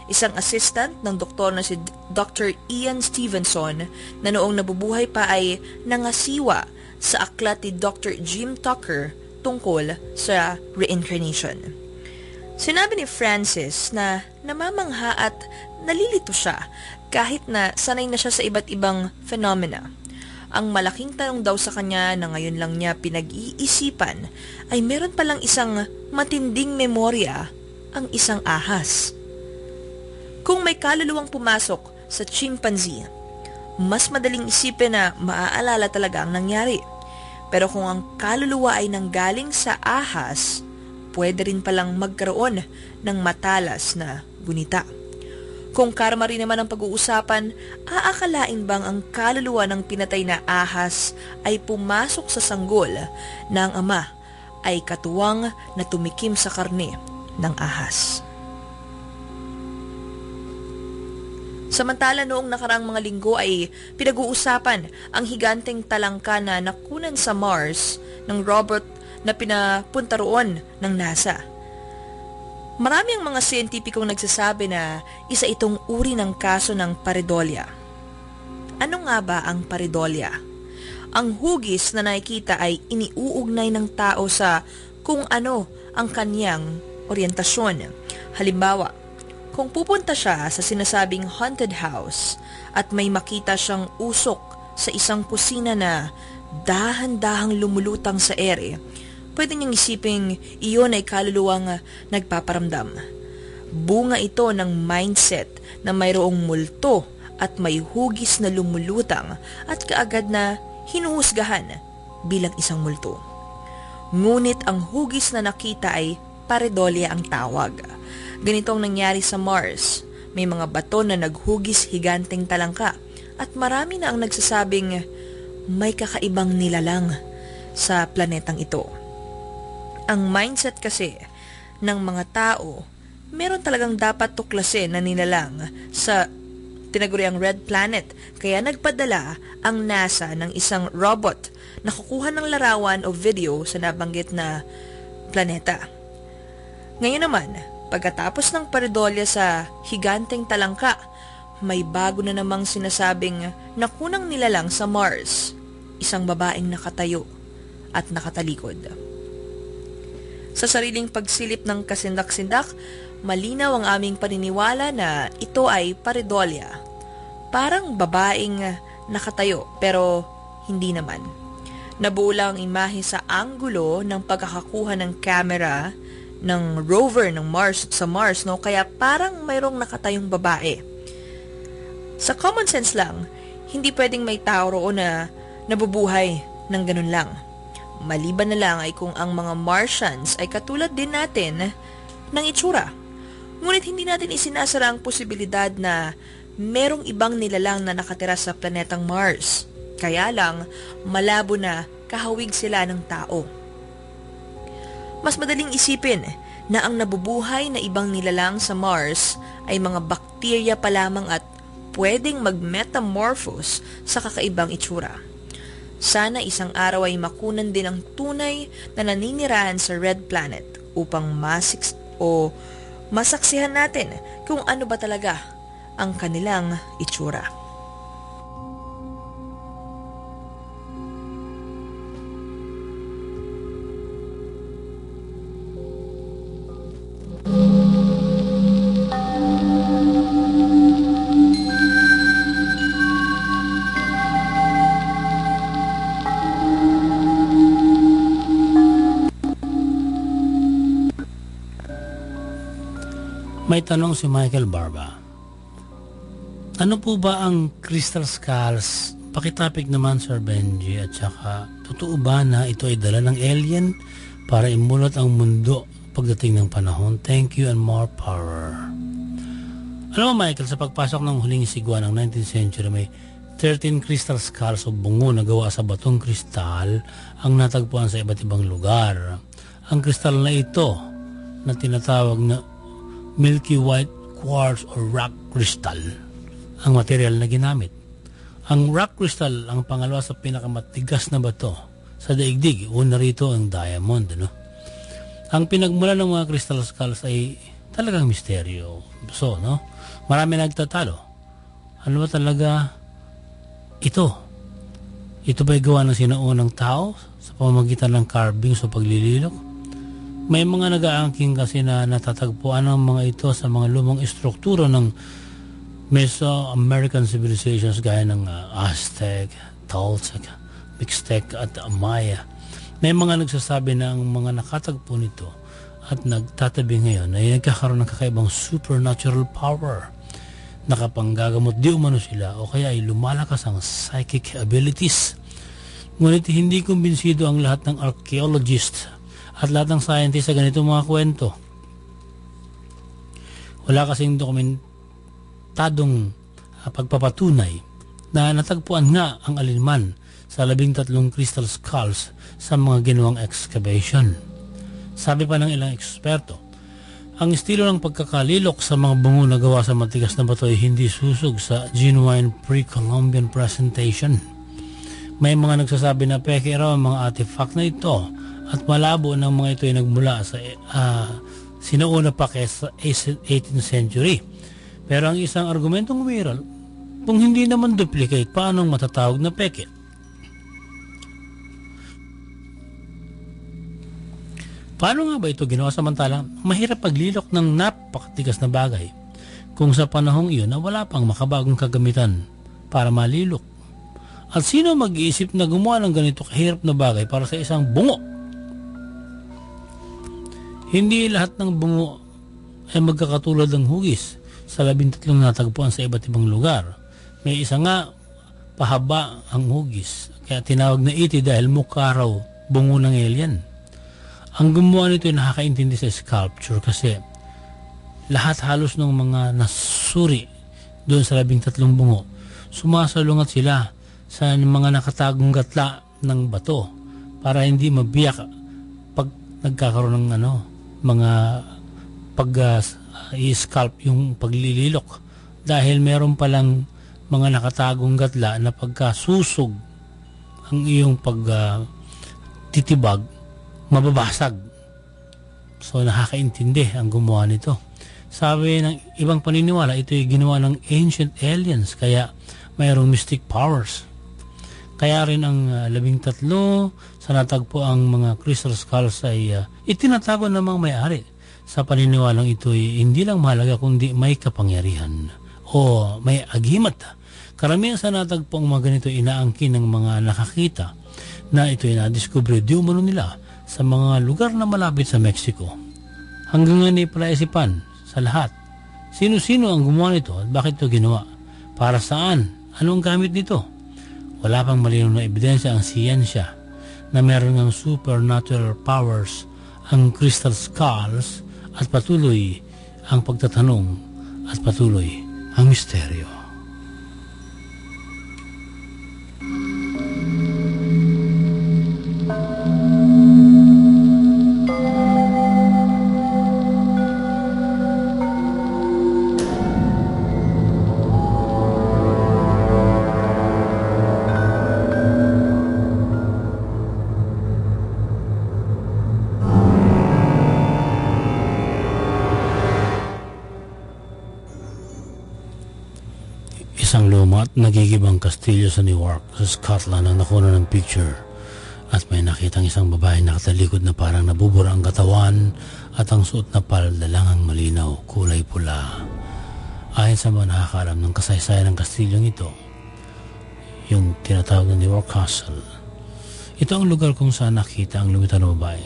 isang assistant ng doktor na si Dr. Ian Stevenson na noong nabubuhay pa ay nangasiwa sa aklat ni Dr. Jim Tucker tungkol sa reincarnation. Sinabi ni Francis na namamangha at nalilito siya kahit na sanay na siya sa iba't ibang phenomena. Ang malaking tanong daw sa kanya na ngayon lang niya pinag-iisipan ay meron palang isang matinding memorya ang isang ahas. Kung may kaluluwang pumasok sa chimpanzee, mas madaling isipin na maaalala talaga ang nangyari. Pero kung ang kaluluwa ay nanggaling sa ahas, pwede rin palang magkaroon ng matalas na gunita. Kung karma rin naman ang pag-uusapan, aakalain bang ang kaluluwa ng pinatay na ahas ay pumasok sa sanggol ng ama ay katuwang na tumikim sa karne ng ahas. Samantala noong nakaraang mga linggo ay pinag-uusapan ang higanteng talangka na nakunan sa Mars ng Robert na pinapunta roon ng NASA. Marami ang mga siyentipikong nagsasabi na isa itong uri ng kaso ng pareidolia. Ano nga ba ang pareidolia? Ang hugis na nakikita ay iniuugnay ng tao sa kung ano ang kanyang orientasyon. Halimbawa, kung pupunta siya sa sinasabing haunted house at may makita siyang usok sa isang kusina na dahan-dahang lumulutang sa ere, pwede niyang isiping iyon ay kaluluwang nagpaparamdam. Bunga ito ng mindset na mayroong multo at may hugis na lumulutang at kaagad na hinuhusgahan bilang isang multo. Ngunit ang hugis na nakita ay paredolya ang tawag. Ganito ang nangyari sa Mars. May mga bato na naghugis higanteng talangka at marami na ang nagsasabing may kakaibang nilalang sa planetang ito. Ang mindset kasi ng mga tao, meron talagang dapat tuklasin na nilalang sa tinaguri ang Red Planet kaya nagpadala ang NASA ng isang robot na kukuha ng larawan o video sa nabanggit na planeta. Ngayon naman, pagkatapos ng paridolya sa higanteng talangka, may bago na namang sinasabing nakunang nilalang sa Mars, isang babaeng nakatayo at nakatalikod. Sa sariling pagsilip ng kasindak-sindak, malinaw ang aming paniniwala na ito ay paridolya. Parang babaeng nakatayo pero hindi naman. Nabuo lang ang imahe sa anggulo ng pagkakakuha ng camera ng rover ng Mars sa Mars no kaya parang mayroong nakatayong babae. Sa common sense lang, hindi pwedeng may tao roon na nabubuhay ng ganun lang. Maliban na lang ay kung ang mga Martians ay katulad din natin ng itsura. Ngunit hindi natin isinasara ang posibilidad na merong ibang nilalang na nakatira sa planetang Mars. Kaya lang, malabo na kahawig sila ng tao. Mas madaling isipin na ang nabubuhay na ibang nilalang sa Mars ay mga bakterya pa lamang at pwedeng mag-metamorphose sa kakaibang itsura. Sana isang araw ay makunan din ang tunay na naninirahan sa Red Planet upang masiks o masaksihan natin kung ano ba talaga ang kanilang itsura. May tanong si Michael Barba. Ano po ba ang crystal skulls? Pakitapik naman Sir Benji at saka totoo ba na ito ay dala ng alien para imulat ang mundo pagdating ng panahon? Thank you and more power. Alam mo Michael, sa pagpasok ng huling sigwa ng 19th century may 13 crystal skulls o bungo na gawa sa batong kristal ang natagpuan sa iba't ibang lugar. Ang kristal na ito na tinatawag na milky white quartz or rock crystal ang material na ginamit. Ang rock crystal ang pangalawa sa pinakamatigas na bato sa daigdig. Una rito ang diamond. No? Ang pinagmula ng mga crystal skulls ay talagang misteryo. So, no? Marami nagtatalo. Ano ba talaga ito? Ito ba'y gawa ng sinaunang tao sa pamamagitan ng carvings o paglililok? May mga nag-aangking kasi na natatagpuan ang mga ito sa mga lumang istruktura ng Mesoamerican civilizations gaya ng uh, Aztec, Toltec, Mixtec at Maya. May mga nagsasabi na ang mga nakatagpo nito at nagtatabi ngayon ay nagkakaroon ng kakaibang supernatural power. Nakapanggagamot di umano sila o kaya ay lumalakas ang psychic abilities. Ngunit hindi kumbinsido ang lahat ng archaeologists at lahat ng scientists sa ganito mga kwento. Wala kasing dokumentadong uh, pagpapatunay na natagpuan nga ang alinman sa labing tatlong crystal skulls sa mga ginawang excavation. Sabi pa ng ilang eksperto, ang estilo ng pagkakalilok sa mga bungo na gawa sa matigas na bato ay hindi susog sa genuine pre-Columbian presentation. May mga nagsasabi na peke raw ang mga artifact na ito at malabo ng mga ito ay nagmula sa uh, sinauna pa kaysa 18th century. Pero ang isang argumentong viral, kung hindi naman duplicate, paano matatawag na peke? Paano nga ba ito ginawa samantala? Mahirap paglilok ng napakatigas na bagay kung sa panahong iyon na wala pang makabagong kagamitan para malilok. At sino mag-iisip na gumawa ng ganito kahirap na bagay para sa isang bungo? Hindi lahat ng bungo ay magkakatulad ng hugis sa labintatlong natagpuan sa iba't ibang lugar. May isa nga pahaba ang hugis kaya tinawag na iti dahil mukha raw bungo ng alien. Ang gumawa nito ay nakakaintindi sa sculpture kasi lahat halos ng mga nasuri doon sa labing tatlong bungo sumasalungat sila sa mga nakatagong gatla ng bato para hindi mabiyak pag nagkakaroon ng ano mga pag uh, i-scalp yung paglililok dahil meron palang mga nakatagong gatla na pagkasusog ang iyong pag uh, titibag, mababasag. So nakakaintindi ang gumawa nito. Sabi ng ibang paniniwala, ito ay ginawa ng ancient aliens, kaya mayroong mystic powers. Kaya rin ang uh, labing tatlo sa natagpo ang mga crystal skulls ay uh, itinatago ng mga may-ari. Sa paniniwalang ito ay hindi lang mahalaga kundi may kapangyarihan o may agimat. Karamihan sa natagpo ang mga ganito inaangkin ng mga nakakita na ito ay nadiskubre di umano nila sa mga lugar na malapit sa Mexico. Hanggang ngayon ay palaisipan sa lahat. Sino-sino ang gumawa nito at bakit ito ginawa? Para saan? Anong gamit nito? Wala pang malinaw na ebidensya ang siyensya na meron ng supernatural powers ang crystal skulls at patuloy ang pagtatanong at patuloy ang misteryo. Nagigibang kastilyo sa Newark sa Scotland ang nakuna ng picture at may nakitang isang babae na katalikod na parang nabubura ang katawan at ang suot na palda lang ang malinaw, kulay pula. Ayon sa mga nakakaalam ng kasaysayan ng kastilyong ito, yung tinatawag na Newark Castle, ito ang lugar kung saan nakita ang lumitaw na babae.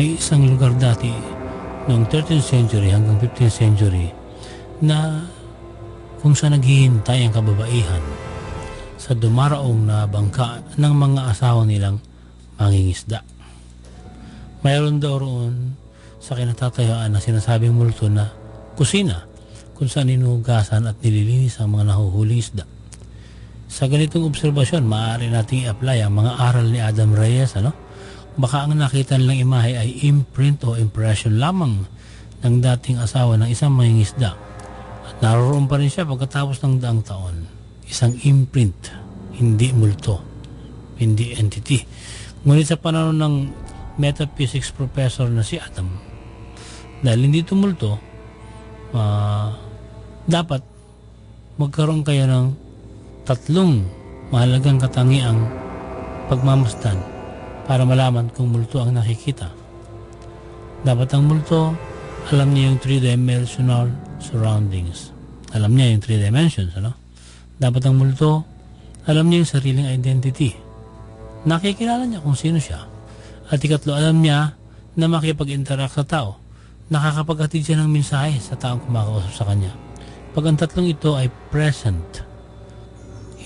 May isang lugar dati noong 13th century hanggang 15th century na kung saan naghihintay ang kababaihan sa dumaraong na bangka ng mga asawa nilang mangingisda. Mayroon daw roon sa kinatatayaan na sinasabing multo na kusina kung saan inugasan at nililinis ang mga nahuhuling isda. Sa ganitong obserbasyon, maaari nating i-apply ang mga aral ni Adam Reyes. Ano? Baka ang nakita nilang imahe ay imprint o impression lamang ng dating asawa ng isang mangingisda Naroon pa rin siya pagkatapos ng daang taon. Isang imprint, hindi multo, hindi entity. Ngunit sa panahon ng metaphysics professor na si Adam, dahil hindi tumulto, uh, dapat magkaroon kayo ng tatlong mahalagang katangiang pagmamasdan para malaman kung multo ang nakikita. Dapat ang multo, alam niya yung three-dimensional surroundings. Alam niya yung three dimensions, ano? Dapat ang multo, alam niya yung sariling identity. Nakikilala niya kung sino siya. At ikatlo, alam niya na makipag-interact sa tao. Nakakapaghatid siya ng mensahe sa taong kumakausap sa kanya. Pag ang tatlong ito ay present,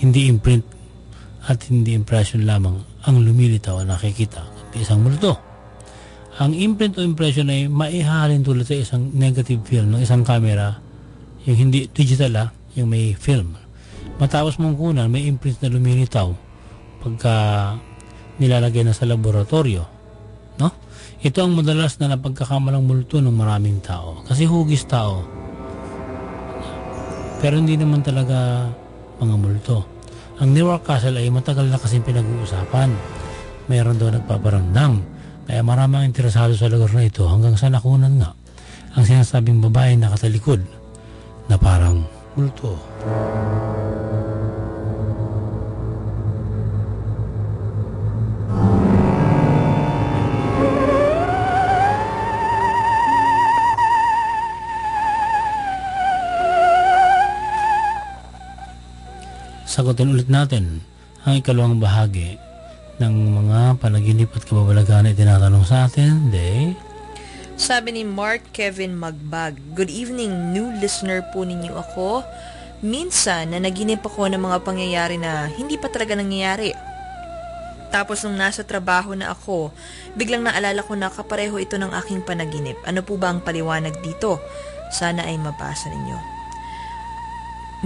hindi imprint at hindi impression lamang ang lumilitaw at nakikita at isang multo. Ang imprint o impression ay maihalin tulad sa isang negative film ng isang camera, yung hindi digital ah, yung may film. Matapos mong kunan, may imprint na lumilitaw pagka nilalagay na sa laboratorio. No? Ito ang madalas na napagkakamalang multo ng maraming tao. Kasi hugis tao. Pero hindi naman talaga mga multo. Ang Newark Castle ay matagal na kasing pinag-uusapan. Mayroon daw nagpaparamdam kaya marami ang interesado sa lugar na ito hanggang sa nakunan nga ang sinasabing babae na katalikod na parang multo. Sagutin ulit natin ang ikalawang bahagi ng mga panaginip at kababalagan na tinatanong sa atin. Day. Sabi ni Mark Kevin Magbag, Good evening, new listener po ninyo ako. Minsan, na naginip ako ng mga pangyayari na hindi pa talaga nangyayari. Tapos nung nasa trabaho na ako, biglang naalala ko na kapareho ito ng aking panaginip. Ano po ba ang paliwanag dito? Sana ay mabasa ninyo.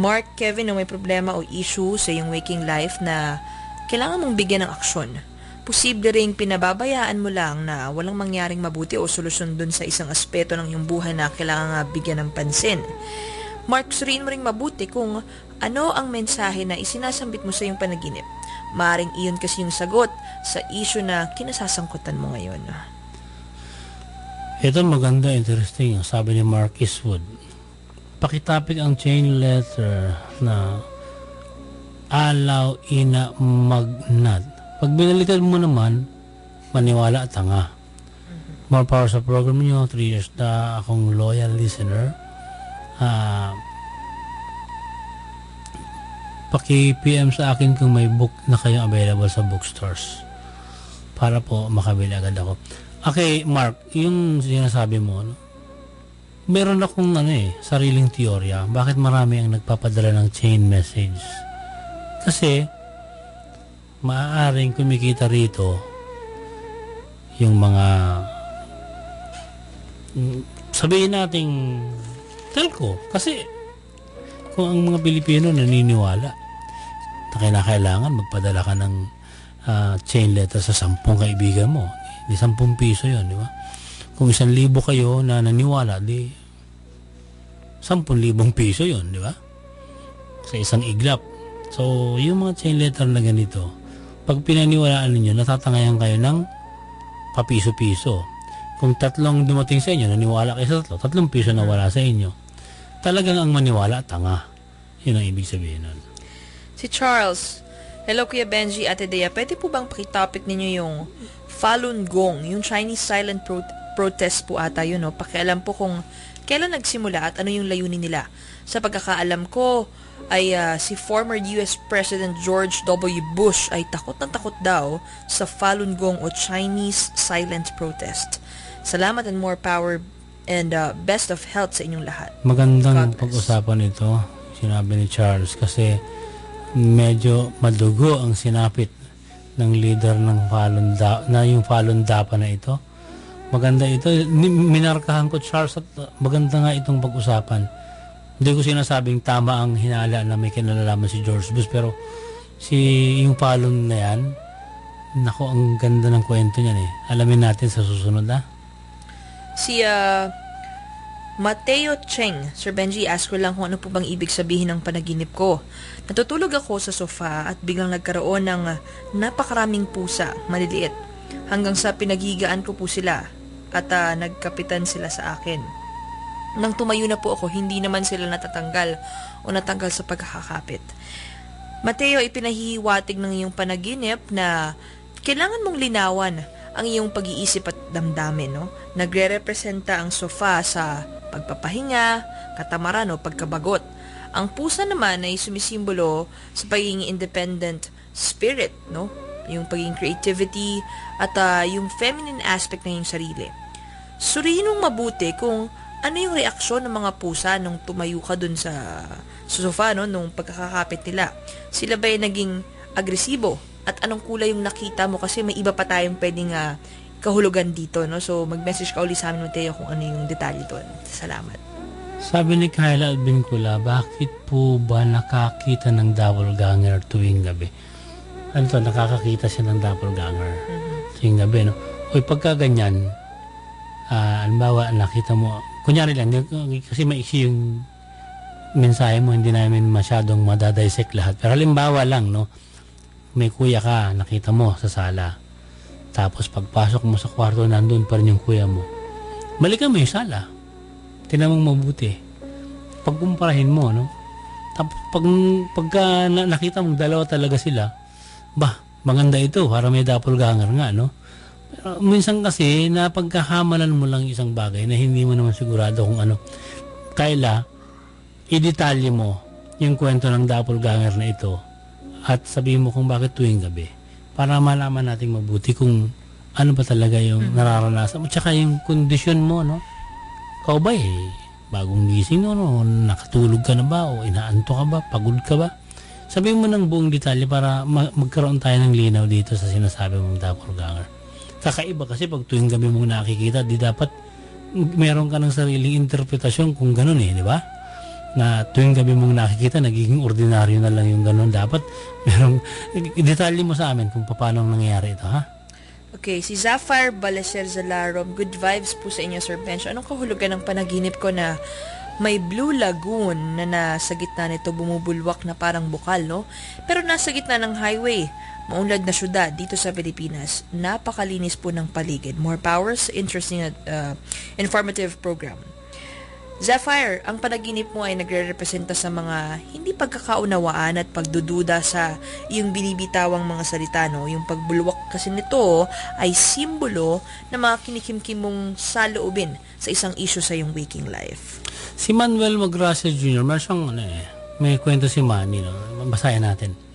Mark, Kevin, may problema o issue sa iyong waking life na kailangan mong bigyan ng aksyon. Posible ring pinababayaan mo lang na walang mangyaring mabuti o solusyon dun sa isang aspeto ng iyong buhay na kailangan nga bigyan ng pansin. Mark, suriin mo ring mabuti kung ano ang mensahe na isinasambit mo sa iyong panaginip. Maaring iyon kasi yung sagot sa issue na kinasasangkutan mo ngayon. Ito maganda, interesting. Sabi ni Mark Eastwood, pakitapik ang chain letter na alaw ina magnat. Pag binalikan mo naman, maniwala at tanga. More power sa program niyo. 3 years na akong loyal listener. Ah... paki-PM sa akin kung may book na kayo available sa bookstores para po makabili agad ako. Okay, Mark, yung sinasabi mo, no? meron akong ano eh, sariling teorya. Bakit marami ang nagpapadala ng chain message? Kasi, maaaring kumikita rito yung mga mm, sabihin nating telco. Kasi, kung ang mga Pilipino naniniwala na kailangan magpadala ka ng uh, chain letter sa sampung kaibigan mo, di sampung piso yon di ba? Kung isang libo kayo na naniwala, di sampung libong piso yon di ba? Sa isang iglap. So, yung mga chain letter na ganito, pag pinaniwalaan ninyo, natatangayan kayo ng papiso-piso. Kung tatlong dumating sa inyo, naniwala kayo sa tatlo, tatlong piso na wala sa inyo. Talagang ang maniwala, tanga. Yun ang ibig sabihin nun. Si Charles, Hello Kuya Benji, Ate Dea, pwede po bang pakitopic ninyo yung Falun Gong, yung Chinese silent pro- protest po ata yun, no? Pakialam po kung kailan nagsimula at ano yung layunin nila. Sa pagkakaalam ko, ay uh, si former US President George W. Bush ay takot na takot daw sa Falun Gong o Chinese silent protest. Salamat and more power and uh, best of health sa inyong lahat. Magandang pag-usapan ito sinabi ni Charles kasi medyo madugo ang sinapit ng leader ng Falun da, na yung Falun Dapa na ito. Maganda ito. Minarkahan ko Charles at maganda nga itong pag-usapan. Hindi ko sinasabing tama ang hinala na may kinalalaman si George Bush pero si yung Falun na yan, nako ang ganda ng kwento niyan eh. Alamin natin sa susunod ha. Si uh, Mateo Cheng, Sir Benji, ask ko lang kung ano po bang ibig sabihin ng panaginip ko. Natutulog ako sa sofa at biglang nagkaroon ng napakaraming pusa, maliliit, hanggang sa pinaghigaan ko po sila at uh, nagkapitan sila sa akin. Nang tumayo na po ako, hindi naman sila natatanggal o natanggal sa pagkakakapit. Mateo, ipinahihiwatig ng iyong panaginip na kailangan mong linawan ang iyong pag-iisip at damdamin, no? Nagre-representa ang sofa sa pagpapahinga, katamaran o pagkabagot. Ang pusa naman ay sumisimbolo sa pagiging independent spirit, no? Yung pagiging creativity at uh, yung feminine aspect ng iyong sarili. Suriin mong mabuti kung ano yung reaksyon ng mga pusa nung tumayo ka dun sa, sa sofa, no? Nung pagkakakapit nila. Sila ba ay naging agresibo? At anong kulay yung nakita mo? Kasi may iba pa tayong pwedeng uh, kahulugan dito, no? So, mag-message ka uli sa amin, Mateo, kung ano yung detalye doon. Salamat. Sabi ni Kyla Albincula, bakit po ba nakakita ng doppelganger tuwing gabi? Ano to, nakakakita siya ng doppelganger mm-hmm. tuwing gabi, no? O pagka ganyan, uh, alimbawa, nakita mo, kunyari lang, kasi maiksi yung mensahe mo, hindi namin masyadong madadisect lahat. Pero halimbawa lang, no? May kuya ka, nakita mo sa sala tapos pagpasok mo sa kwarto, nandun pa rin yung kuya mo. Balikan mo yung sala. Tinan mong mabuti. Pagkumparahin mo, no? Tapos pag, pagka na, nakita mong dalawa talaga sila, bah, maganda ito, para may doppelganger nga, no? Pero minsan kasi, napagkahamalan mo lang isang bagay na hindi mo naman sigurado kung ano. Kaila, idetalye mo yung kwento ng doppelganger na ito at sabihin mo kung bakit tuwing gabi para malaman natin mabuti kung ano ba talaga yung mm-hmm. nararanasan mo. Tsaka yung kondisyon mo, no? Ikaw ba eh, bagong gising no, no? Nakatulog ka na ba? O inaanto ka ba? Pagod ka ba? Sabihin mo ng buong detalye para ma- magkaroon tayo ng linaw dito sa sinasabi mong doppelganger. Kakaiba kasi pag tuwing gabi mong nakikita, di dapat meron ka ng sariling interpretasyon kung ganun eh, di ba? na tuwing gabi mong nakikita, nagiging ordinaryo na lang yung ganun. Dapat merong, detalye mo sa amin kung paano nangyayari ito, ha? Okay, si Zafar Baleser Zalarom, good vibes po sa inyo, Sir Bench. Anong kahulugan ng panaginip ko na May Blue Lagoon na nasa gitna nito bumubulwak na parang bukal, no? Pero nasa gitna ng highway, maunlad na syudad dito sa Pilipinas. Napakalinis po ng paligid. More powers, interesting at uh, informative program. Zephyr, ang panaginip mo ay nagre-representa sa mga hindi pagkakaunawaan at pagdududa sa iyong binibitawang mga salita, no? Yung pagbulwak kasi nito ay simbolo ng mga kinikimkim mong saloobin sa isang issue sa iyong waking life. Si Manuel Magracia Jr., may siyang, ano eh, may kwento si Manny, no? Basahin natin.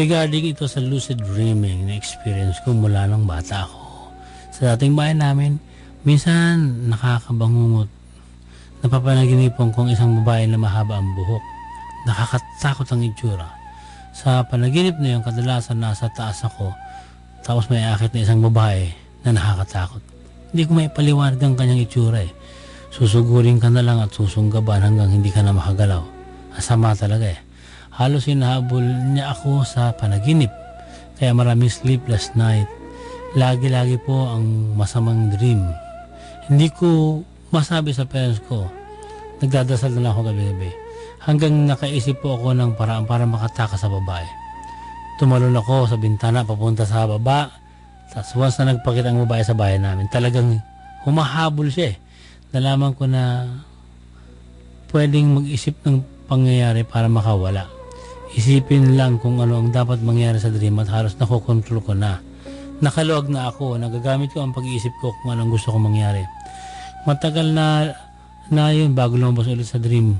Regarding ito sa lucid dreaming na experience ko mula nung bata ako. Sa dating bahay namin, minsan nakakabangungot Napapanaginipan kong isang babae na mahaba ang buhok. Nakakatakot ang itsura. Sa panaginip na yun, kadalasan nasa taas ako, tapos may akit na isang babae na nakakatakot. Hindi ko maipaliwanag ang kanyang itsura eh. Susugurin ka na lang at susunggaban hanggang hindi ka na makagalaw. Asama talaga eh. Halos hinahabol niya ako sa panaginip. Kaya maraming sleepless night. Lagi-lagi po ang masamang dream. Hindi ko masabi sa parents ko, nagdadasal na lang ako gabi-gabi. Hanggang nakaisip po ako ng paraan para makatakas sa babae. Tumalon ako sa bintana papunta sa baba. Tapos once na nagpakita ang babae sa bahay namin, talagang humahabol siya eh. Nalaman ko na pwedeng mag-isip ng pangyayari para makawala. Isipin lang kung ano ang dapat mangyari sa dream at halos nakokontrol ko na. Nakaluwag na ako, nagagamit ko ang pag-iisip ko kung anong gusto kong mangyari matagal na na yun bago lumabas ulit sa dream.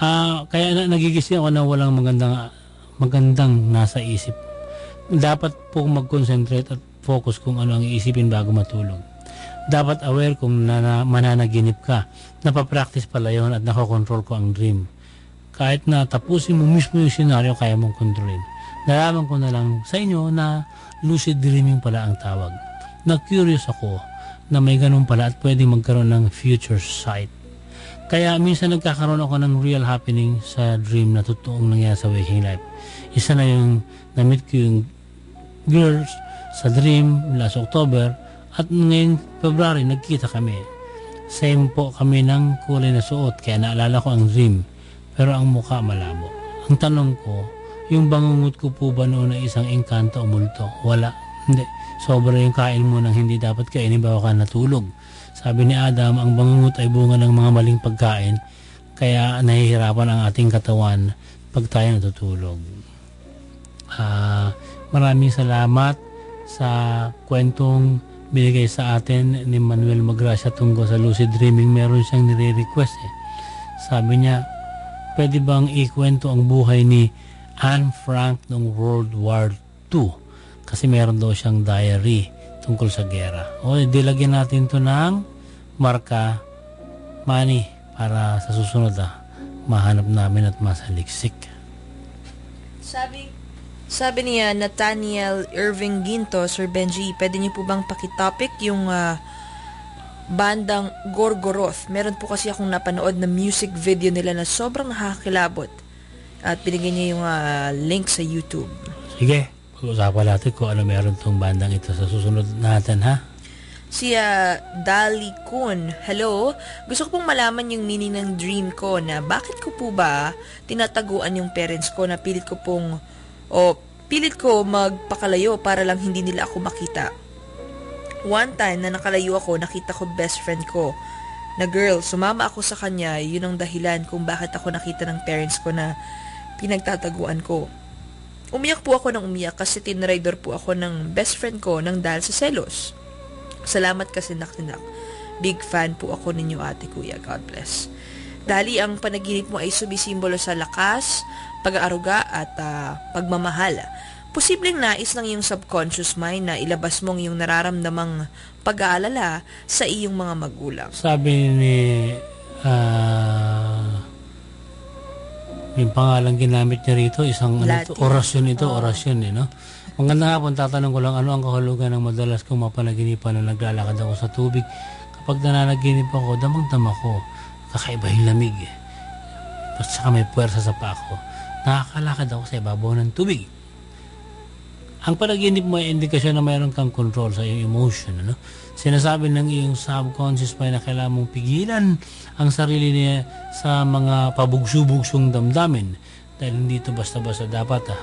Ah, kaya na, nagigising ako na walang magandang magandang nasa isip. Dapat po mag-concentrate at focus kung ano ang iisipin bago matulog. Dapat aware kung na, na, mananaginip ka. Napapractice pala yun at nakokontrol ko ang dream. Kahit na tapusin mo mismo yung scenario, kaya mong kontrolin. Nalaman ko na lang sa inyo na lucid dreaming pala ang tawag. Na-curious ako na may ganun pala at pwede magkaroon ng future sight. Kaya minsan nagkakaroon ako ng real happening sa dream na totoong nangyari sa waking life. Isa na yung na-meet ko yung girls sa dream last October at ngayon February nagkita kami. Same po kami ng kulay na suot kaya naalala ko ang dream pero ang mukha malabo. Ang tanong ko, yung bangungot ko po ba noon ay isang engkanto o multo? Wala. Hindi sobra yung kain mo nang hindi dapat kainin bago ka natulog. Sabi ni Adam, ang bangungot ay bunga ng mga maling pagkain, kaya nahihirapan ang ating katawan pag tayo natutulog. Uh, maraming salamat sa kwentong binigay sa atin ni Manuel Magracia tungkol sa lucid dreaming. Meron siyang nire-request eh. Sabi niya, pwede bang ikwento ang buhay ni Anne Frank noong World War II? kasi meron daw siyang diary tungkol sa gera. O, dilagyan natin to ng marka money para sa susunod ah, mahanap namin at masaliksik. Sabi, sabi niya Nathaniel Irving Ginto, Sir Benji, pwede niyo po bang pakitopic yung uh, bandang Gorgoroth? Meron po kasi akong napanood na music video nila na sobrang nakakilabot. At binigyan niya yung uh, link sa YouTube. Sige. Pag-usapan natin kung ano meron tong bandang ito sa susunod natin, ha? Si uh, Dali Kun, hello. Gusto ko pong malaman yung meaning ng dream ko na bakit ko po ba tinataguan yung parents ko na pilit ko pong o pilit ko magpakalayo para lang hindi nila ako makita. One time na nakalayo ako, nakita ko best friend ko na girl, sumama ako sa kanya, yun ang dahilan kung bakit ako nakita ng parents ko na pinagtataguan ko. Umiyak po ako ng umiyak kasi tinrider po ako ng best friend ko nang dahil sa selos. Salamat kasi nakinak. Big fan po ako ninyo ate kuya. God bless. Dali ang panaginip mo ay sumisimbolo sa lakas, pag-aaruga at uh, pagmamahal. Posibleng nais ng iyong subconscious mind na ilabas mong iyong nararamdamang pag-aalala sa iyong mga magulang. Sabi ni uh, yung pangalan ginamit niya rito, isang ano orasyon ito, oh. orasyon eh, no? Maganda nga po, tatanong ko lang, ano ang kahulugan ng madalas kong mapanaginipan na naglalakad ako sa tubig? Kapag nananaginip ako, damang-dama ko, kakaiba yung lamig eh. Saka may puwersa sa pa ako. Nakakalakad ako sa ibabaw ng tubig. Ang panaginip mo ay indikasyon na mayroon kang control sa iyong emotion. Ano? Sinasabi ng iyong subconscious mind na kailangan mong pigilan ang sarili niya sa mga pabugso-bugsong damdamin. Dahil hindi ito basta-basta dapat ah.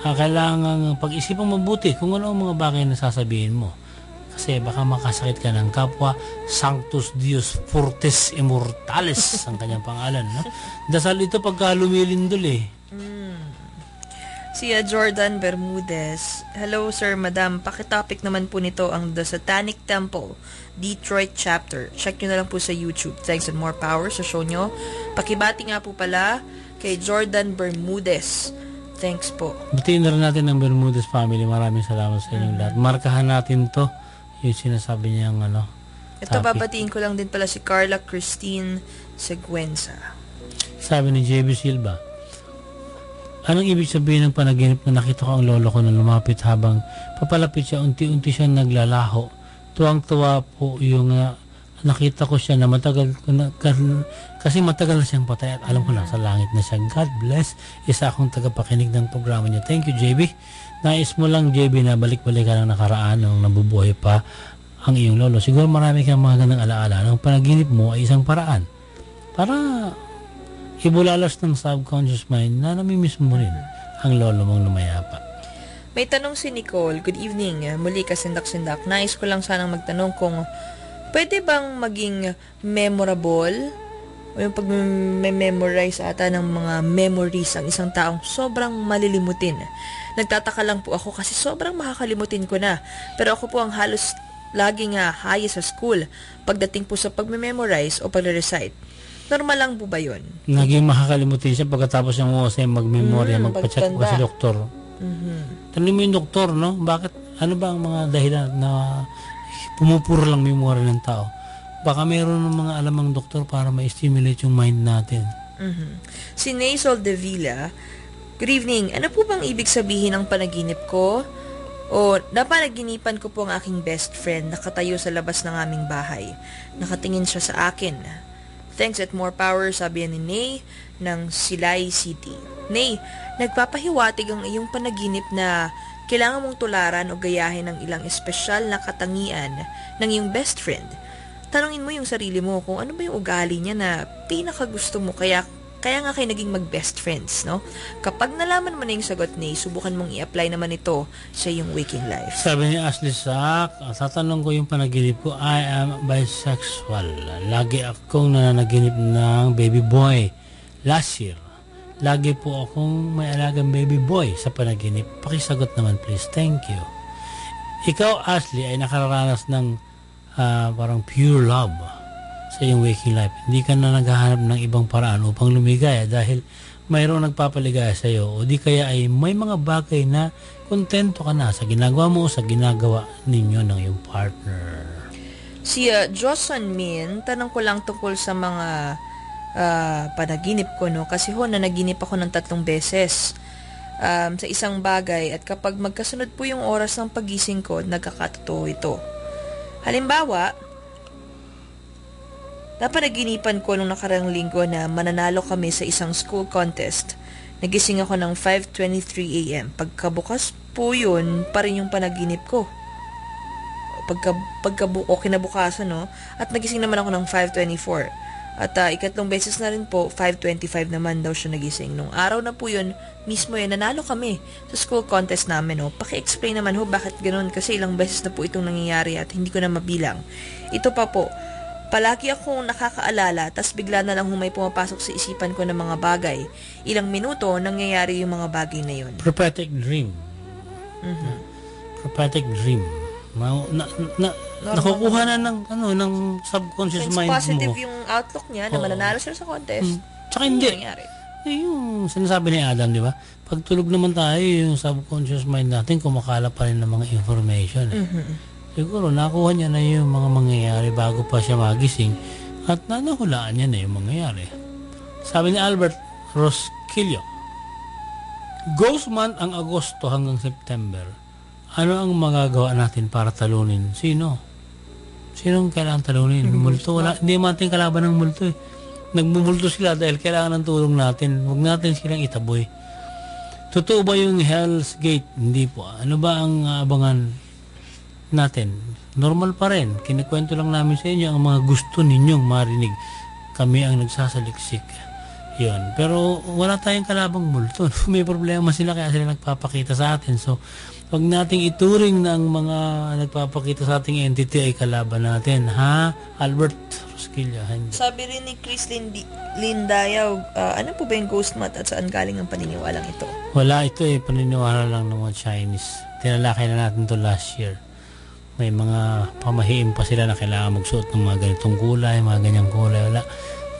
Ah, kailangan pag-isipan mabuti kung ano ang mga bagay na sasabihin mo. Kasi baka makasakit ka ng kapwa, Sanctus Dios Fortes Immortalis ang kanyang pangalan. No? Dasal ito pagka lumilindol eh. Si uh, Jordan Bermudez. Hello sir, madam. Pakitopic naman po nito ang The Satanic Temple, Detroit Chapter. Check nyo na lang po sa YouTube. Thanks and more power sa show nyo. Pakibati nga po pala kay Jordan Bermudez. Thanks po. Batiin na rin natin ang Bermudez family. Maraming salamat sa inyong lahat. Markahan natin to yung sinasabi niyang ano. Ito topic. babatiin ko lang din pala si Carla Christine Seguenza. Sabi ni JB Silva, Anong ibig sabihin ng panaginip na nakita ko ang lolo ko na lumapit habang papalapit siya, unti-unti siyang naglalaho. Tuwang-tuwa po yung ah, nakita ko siya na matagal ko na, ka- kasi matagal na siyang patay at alam ko lang sa langit na siya. God bless. Isa akong tagapakinig ng programa niya. Thank you, JB. Nais mo lang, JB, na balik-balik ka ng nakaraan nung nabubuhay pa ang iyong lolo. Siguro marami kang mga ganang alaala. Ang panaginip mo ay isang paraan para ibulalas ng subconscious mind na namimiss mo rin ang lolo mong lumayapa. May tanong si Nicole. Good evening. Muli ka sindak-sindak. Nais ko lang sanang magtanong kung pwede bang maging memorable o yung pag-memorize ata ng mga memories ang isang taong sobrang malilimutin. Nagtataka lang po ako kasi sobrang makakalimutin ko na. Pero ako po ang halos lagi nga high sa school pagdating po sa pag-memorize o pag-recite. Normal lang po ba yun? Naging makakalimutin siya pagkatapos yung Jose magmemorya, Mm, magpacheck pa pagtanda. si doktor. Mhm. Tanong mo yung doktor, no? Bakit, ano ba ang mga dahilan na pumupuro lang memorya ng tao? Baka mayroon ng mga alam ang doktor para ma-stimulate yung mind natin. Mhm. Si Nasol De Villa, Good evening. Ano po bang ibig sabihin ng panaginip ko? O napanaginipan ko po ang aking best friend nakatayo sa labas ng aming bahay. Nakatingin siya sa akin. Thanks at more power, sabi ni Nay ng Silay City. Nay, nagpapahiwatig ang iyong panaginip na kailangan mong tularan o gayahin ng ilang espesyal na katangian ng iyong best friend. Tanungin mo yung sarili mo kung ano ba yung ugali niya na pinakagusto mo kaya kaya nga kayo naging mag-best friends, no? Kapag nalaman mo na yung sagot ni, subukan mong i-apply naman ito sa iyong waking life. Sabi ni Ashley Sack, tatanong ko yung panaginip ko, I am bisexual. Lagi akong nananaginip ng baby boy. Last year, lagi po akong may alagang baby boy sa panaginip. Pakisagot naman please. Thank you. Ikaw, Ashley, ay nakararanas ng ah, parang pure love sa iyong waking life. Hindi ka na naghahanap ng ibang paraan upang lumigaya dahil mayroong nagpapaligaya sa iyo o di kaya ay may mga bagay na kontento ka na sa ginagawa mo o sa ginagawa ninyo ng iyong partner. Si uh, Jocelyn Min, tanong ko lang tungkol sa mga ah, panaginip ko, no? Kasi ho, nanaginip ako ng tatlong beses um, sa isang bagay at kapag magkasunod po yung oras ng pagising ko, nagkakatotoo ito. Halimbawa, napanaginipan ko nung nakarang linggo na mananalo kami sa isang school contest. Nagising ako ng 5.23 a.m. Pagkabukas po yun, pa rin yung panaginip ko pagka, pagkabu o kinabukasan, no? At nagising naman ako ng 5.24. At ah, ikatlong beses na rin po, 5.25 naman daw siya nagising. Nung araw na po yun, mismo yun, nanalo kami sa school contest namin, no? Paki-explain naman ho, bakit ganun? Kasi ilang beses na po itong nangyayari at hindi ko na mabilang. Ito pa po, palagi akong nakakaalala, tas bigla na lang humay pumapasok sa isipan ko ng mga bagay. Ilang minuto, nangyayari yung mga bagay na yun. Prophetic dream. Prophetic dream. Na, na, na, nakukuha na ng ano ng subconscious Since mind positive mo. yung outlook niya na Oo. mananalo siya sa contest, Mm. Tsaka hindi. nangyari. Eh, yung sinasabi ni Adam, di ba? Pag tulog naman tayo, yung subconscious mind natin kumakala pa rin ng mga information. Eh. Mhm. Siguro nakuha niya na yung mga mangyayari bago pa siya magising at nanahulaan niya na yung mangyayari. Sabi ni Albert Rosquillo, Ghost month ang Agosto hanggang September. Ano ang magagawa natin para talunin? Sino? Sinong kailangan talunin? Multo? Wala, hindi man ating kalaban ng multo eh. Nagmumulto sila dahil kailangan ng tulong natin. Huwag natin silang itaboy. Totoo ba yung Hell's Gate? Hindi po. Ano ba ang abangan natin? Normal pa rin. Kinikwento lang namin sa inyo ang mga gusto ninyong marinig. Kami ang nagsasaliksik. Yun. Pero wala tayong kalabang multo. May problema sila kaya sila nagpapakita sa atin. So, wag nating ituring na ang mga nagpapakita sa ating entity ay kalaban natin. Ha? Albert. Hindi. Sabi rin ni Chris Lindi, Lindayaw, uh, ano po ba yung ghost mat at saan galing ang paniniwalang ito? Wala ito eh. Paniniwala lang ng mga Chinese. Tinalakay na natin to last year. May mga pamahiin pa sila na kailangan magsuot ng mga ganitong kulay, mga ganyang kulay. Wala.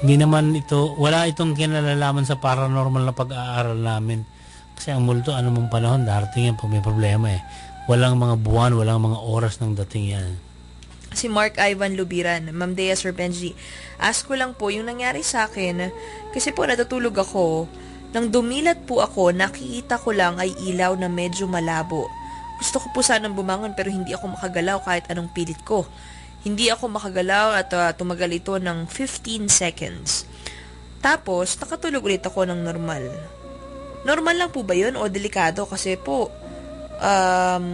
Hindi naman ito, wala itong kinalalaman sa paranormal na pag-aaral namin. Kasi ang multo, ano mong panahon, darating yan pag may problema eh. Walang mga buwan, walang mga oras ng dating yan. Si Mark Ivan Lubiran, Ma'am Dea Sir Benji, ask ko lang po yung nangyari sa akin, kasi po natutulog ako, nang dumilat po ako, nakikita ko lang ay ilaw na medyo malabo. Gusto ko po sanang bumangon pero hindi ako makagalaw kahit anong pilit ko. Hindi ako makagalaw at uh, tumagal ito ng 15 seconds. Tapos, nakatulog ulit ako ng normal. Normal lang po ba yun o delikado? Kasi po, um,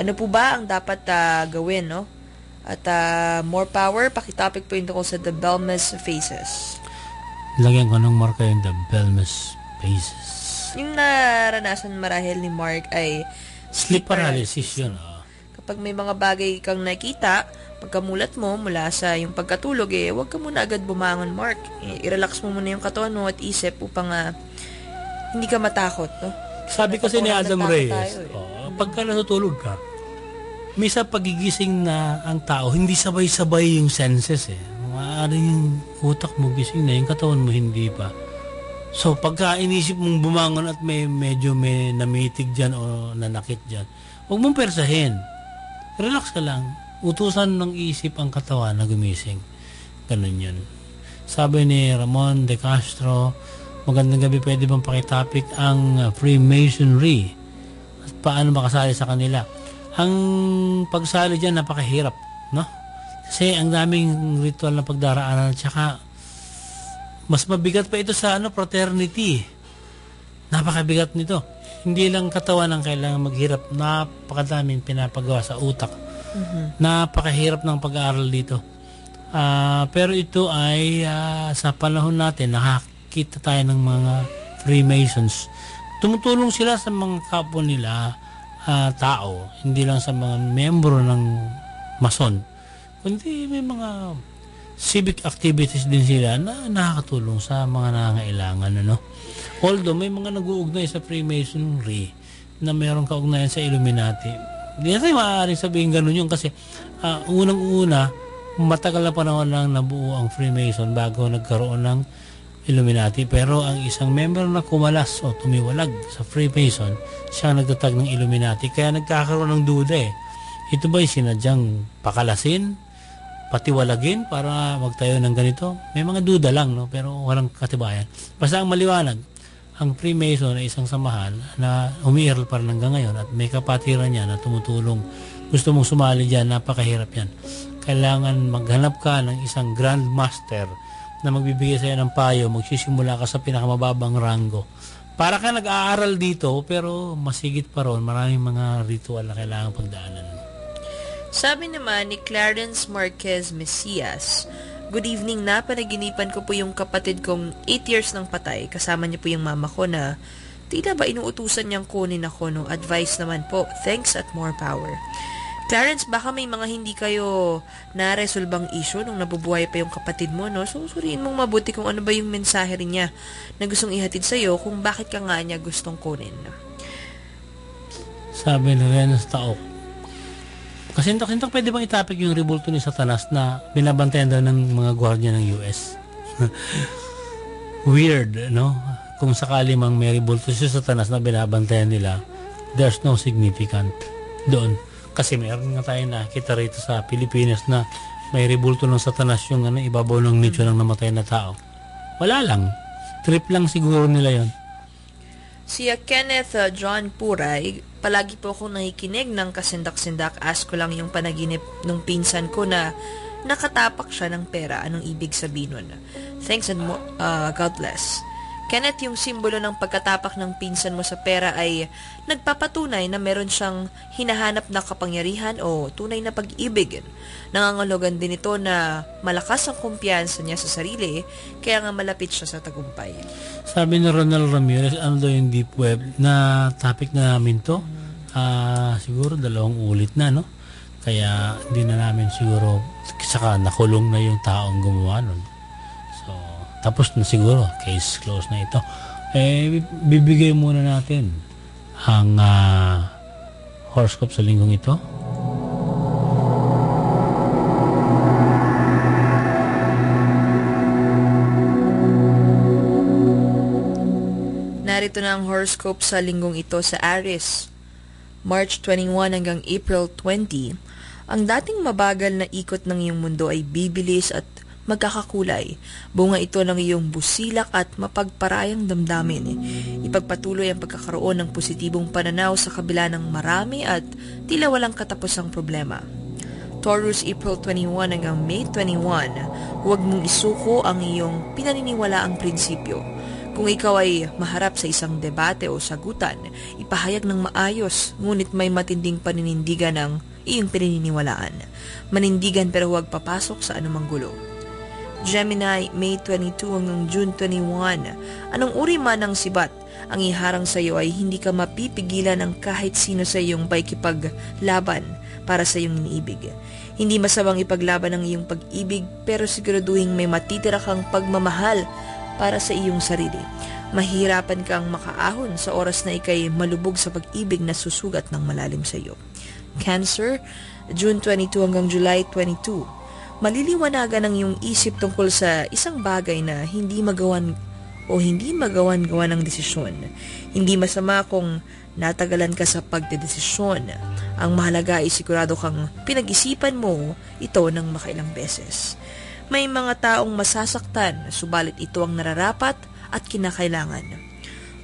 ano po ba ang dapat uh, gawin, no? At uh, more power, pakitopic po yun ko sa The Belmes Faces. Lagyan ko ng marka yung The Belmes Faces. Yung naranasan marahil ni Mark ay sleep paralysis yun. Oh. Kapag may mga bagay kang nakita, pagkamulat mo mula sa yung pagkatulog, eh, huwag ka muna agad bumangon, Mark. Eh, i-relax mo muna yung katawan mo at isip upang uh, hindi ka matakot, no? Sabi kasi ni Adam Reyes, tayo, eh. oh, pagka natutulog ka, may sa pagigising na ang tao, hindi sabay-sabay yung senses eh. Maaari yung utak mo gising na, yung katawan mo hindi pa. So, pagka inisip mong bumangon at may medyo may namitig dyan o nanakit dyan, huwag mong persahin relax ka lang. Utusan ng isip ang katawan na gumising. Ganun yun. Sabi ni Ramon de Castro, magandang gabi, pwede bang pakitapik ang Freemasonry? At paano makasali sa kanila? Ang pagsali dyan, napakahirap. No? Kasi ang daming ritual na pagdaraanan at saka mas mabigat pa ito sa ano fraternity. Napakabigat nito hindi lang katawan ang kailangan maghirap. Napakadaming pinapagawa sa utak. Mm-hmm. Napakahirap ng pag-aaral dito. Uh, pero ito ay uh, sa panahon natin, nakakita tayo ng mga Freemasons. Tumutulong sila sa mga kapwa nila uh, tao, hindi lang sa mga membro ng Mason. Kundi may mga civic activities din sila na nakakatulong sa mga nangangailangan. Ano? Although may mga nag-uugnay sa Freemasonry na mayroong kaugnayan sa Illuminati. Hindi natin maaaring sabihin ganun yun kasi uh, unang-una, matagal na panahon lang nabuo ang Freemason bago nagkaroon ng Illuminati. Pero ang isang member na kumalas o tumiwalag sa Freemason, siya nagtatag ng Illuminati. Kaya nagkakaroon ng duda eh. Ito ba'y sinadyang pakalasin? Patiwalagin para magtayo ng ganito? May mga duda lang, no? pero walang katibayan. Basta ang maliwanag, ang Freemason ay isang samahan na umiiral pa rin hanggang ngayon at may kapatiran niya na tumutulong. Gusto mong sumali dyan, napakahirap yan. Kailangan maghanap ka ng isang Grand Master na magbibigay sa'yo ng payo, magsisimula ka sa pinakamababang rango. Para ka nag-aaral dito, pero masigit pa ron, maraming mga ritual na kailangan pagdaanan. Sabi naman ni Clarence Marquez Mesias, Good evening na, panaginipan ko po yung kapatid kong 8 years nang patay. Kasama niya po yung mama ko na tila ba inuutusan niyang kunin ako no advice naman po. Thanks at more power. Clarence, baka may mga hindi kayo na-resolbang issue nung nabubuhay pa yung kapatid mo, no? So, suriin mong mabuti kung ano ba yung mensahe rin niya na gustong ihatid sa'yo kung bakit ka nga niya gustong kunin. Sabi ni Renz Taok, Kasintak-sintak pwede bang itapik yung rebulto ni Satanas na binabantayan daw ng mga gwardiya ng US? Weird, no? Kung sakali mang may rebulto si Satanas na binabantayan nila, there's no significant doon. Kasi meron nga tayo nakita rito sa Pilipinas na may rebulto ng Satanas yung ano, ibabaw ng nicho ng namatay na tao. Wala lang. Trip lang siguro nila yon. Si Kenneth uh, John Puray, palagi po akong nakikinig ng kasindak-sindak. Ask ko lang yung panaginip nung pinsan ko na nakatapak siya ng pera. Anong ibig sabihin nun? Thanks and mo- uh, God bless. Kenneth, yung simbolo ng pagkatapak ng pinsan mo sa pera ay nagpapatunay na meron siyang hinahanap na kapangyarihan o tunay na pag-ibig. Nangangalogan din ito na malakas ang kumpiyansa niya sa sarili, kaya nga malapit siya sa tagumpay. Sabi ni Ronald Ramirez, ano daw yung deep web na topic na namin to? Ah, siguro dalawang ulit na, no? Kaya hindi na namin siguro, saka nakulong na yung taong gumawa nun. Tapos na siguro, case closed na ito. Eh, bibigay muna natin ang ah, horoscope sa linggong ito. Narito na ang horoscope sa linggong ito sa Aries. March 21 hanggang April 20, ang dating mabagal na ikot ng iyong mundo ay bibilis at magkakakulay. Bunga ito ng iyong busilak at mapagparayang damdamin. Ipagpatuloy ang pagkakaroon ng positibong pananaw sa kabila ng marami at tila walang katapusang problema. Taurus April 21 hanggang May 21, huwag mong isuko ang iyong pinaniniwalaang prinsipyo. Kung ikaw ay maharap sa isang debate o sagutan, ipahayag ng maayos, ngunit may matinding paninindigan ng iyong pinaniniwalaan. Manindigan pero huwag papasok sa anumang gulo. Gemini, May 22 hanggang June 21. Anong uri man ng sibat, ang iharang sa iyo ay hindi ka mapipigilan ng kahit sino sa iyong paikipaglaban para sa iyong iniibig. Hindi masamang ipaglaban ang iyong pag-ibig pero siguraduhin may matitira kang pagmamahal para sa iyong sarili. Mahirapan kang makaahon sa oras na ikay malubog sa pag-ibig na susugat ng malalim sa iyo. Cancer, June 22 hanggang July 22. Maliliwanagan ang iyong isip tungkol sa isang bagay na hindi magawan o hindi magawan-gawa ng desisyon. Hindi masama kung natagalan ka sa pagdedesisyon. Ang mahalaga ay sigurado kang pinag-isipan mo ito ng makailang beses. May mga taong masasaktan, subalit ito ang nararapat at kinakailangan.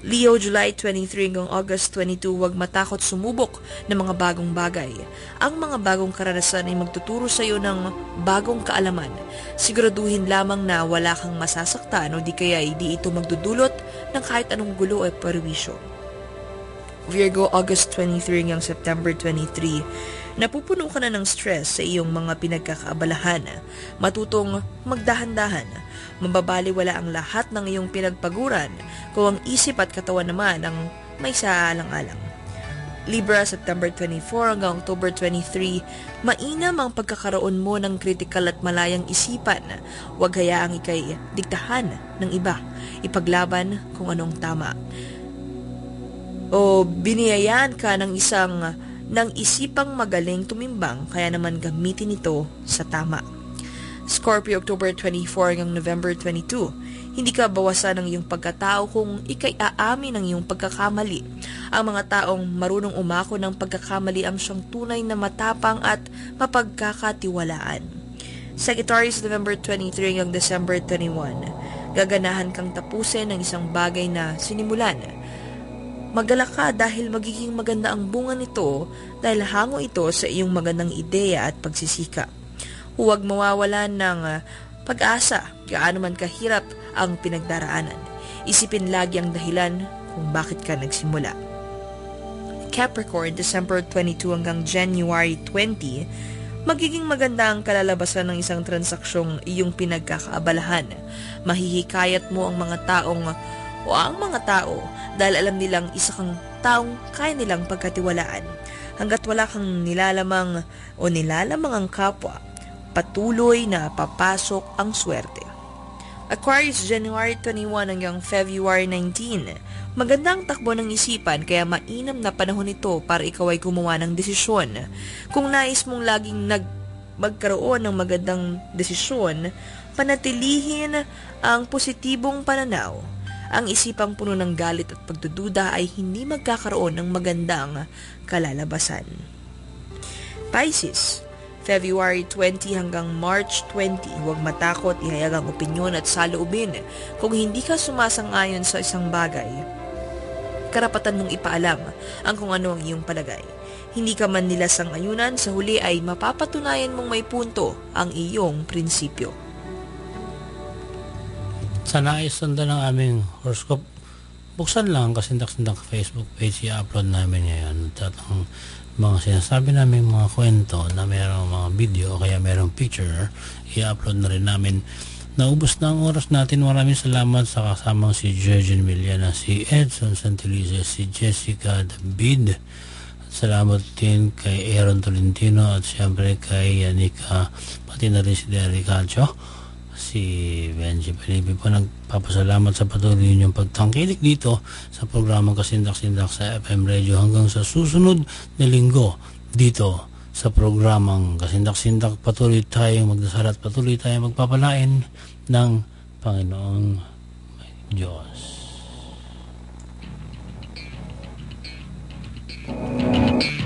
Leo, July 23 hanggang August 22, huwag matakot sumubok ng mga bagong bagay. Ang mga bagong karanasan ay magtuturo sa iyo ng bagong kaalaman. Siguraduhin lamang na wala kang masasaktan o di kaya hindi ito magdudulot ng kahit anong gulo o perwisyo. Virgo, August 23 hanggang September 23, napupuno ka na ng stress sa iyong mga pinagkakaabalahan. Matutong magdahan-dahan. Mababaliwala ang lahat ng iyong pinagpaguran kung ang isip at katawan naman ang may saalang-alang. Libra, September 24 hanggang October 23, mainam ang pagkakaroon mo ng kritikal at malayang isipan. Huwag hayaang ikay diktahan ng iba. Ipaglaban kung anong tama o biniyayaan ka ng isang ng isipang magaling tumimbang kaya naman gamitin ito sa tama. Scorpio, October 24 hanggang November 22. Hindi ka bawasan ng iyong pagkatao kung ikay aamin ng iyong pagkakamali. Ang mga taong marunong umako ng pagkakamali ang siyang tunay na matapang at mapagkakatiwalaan. Sagittarius, November 23 hanggang December 21. Gaganahan kang tapusin ng isang bagay na sinimulan Magalak ka dahil magiging maganda ang bunga nito dahil hango ito sa iyong magandang ideya at pagsisika. Huwag mawawalan ng uh, pag-asa gaano man kahirap ang pinagdaraanan. Isipin lagi ang dahilan kung bakit ka nagsimula. Capricorn, December 22 hanggang January 20, magiging maganda ang kalalabasan ng isang transaksyong iyong pinagkakaabalahan. Mahihikayat mo ang mga taong o ang mga tao dahil alam nilang isa kang taong kaya nilang pagkatiwalaan. Hanggat wala kang nilalamang o nilalamang ang kapwa, patuloy na papasok ang swerte. Aquarius, January 21 hanggang February 19. Magandang takbo ng isipan kaya mainam na panahon ito para ikaw ay gumawa ng desisyon. Kung nais mong laging nag magkaroon ng magandang desisyon, panatilihin ang positibong pananaw ang isipang puno ng galit at pagdududa ay hindi magkakaroon ng magandang kalalabasan. Pisces, February 20 hanggang March 20, huwag matakot, ihayag ang opinyon at saloobin. Kung hindi ka sumasang-ayon sa isang bagay, karapatan mong ipaalam ang kung ano ang iyong palagay. Hindi ka man nila sang-ayunan, sa huli ay mapapatunayan mong may punto ang iyong prinsipyo. Sa nais sundan ng aming horoscope, buksan lang ang kasindak-sindak Facebook page, i-upload namin ngayon. At ang mga sinasabi namin mga kwento na mayroong mga video o kaya mayroong picture, i-upload na rin namin. Naubos na ang oras natin. Maraming salamat sa kasamang si Virgin Miliana, si Edson Santeliza, si Jessica David. At salamat din kay Aaron Tolentino at siyempre kay Yanika, pati na rin si Derek Calcio si Benji Felipe po nagpapasalamat sa patuloy niyong pagtangkilik dito sa programang Kasindak-Sindak sa FM Radio hanggang sa susunod na linggo dito sa programang Kasindak-Sindak patuloy tayong magdasal at patuloy tayong magpapalain ng Panginoong Diyos. Thank you.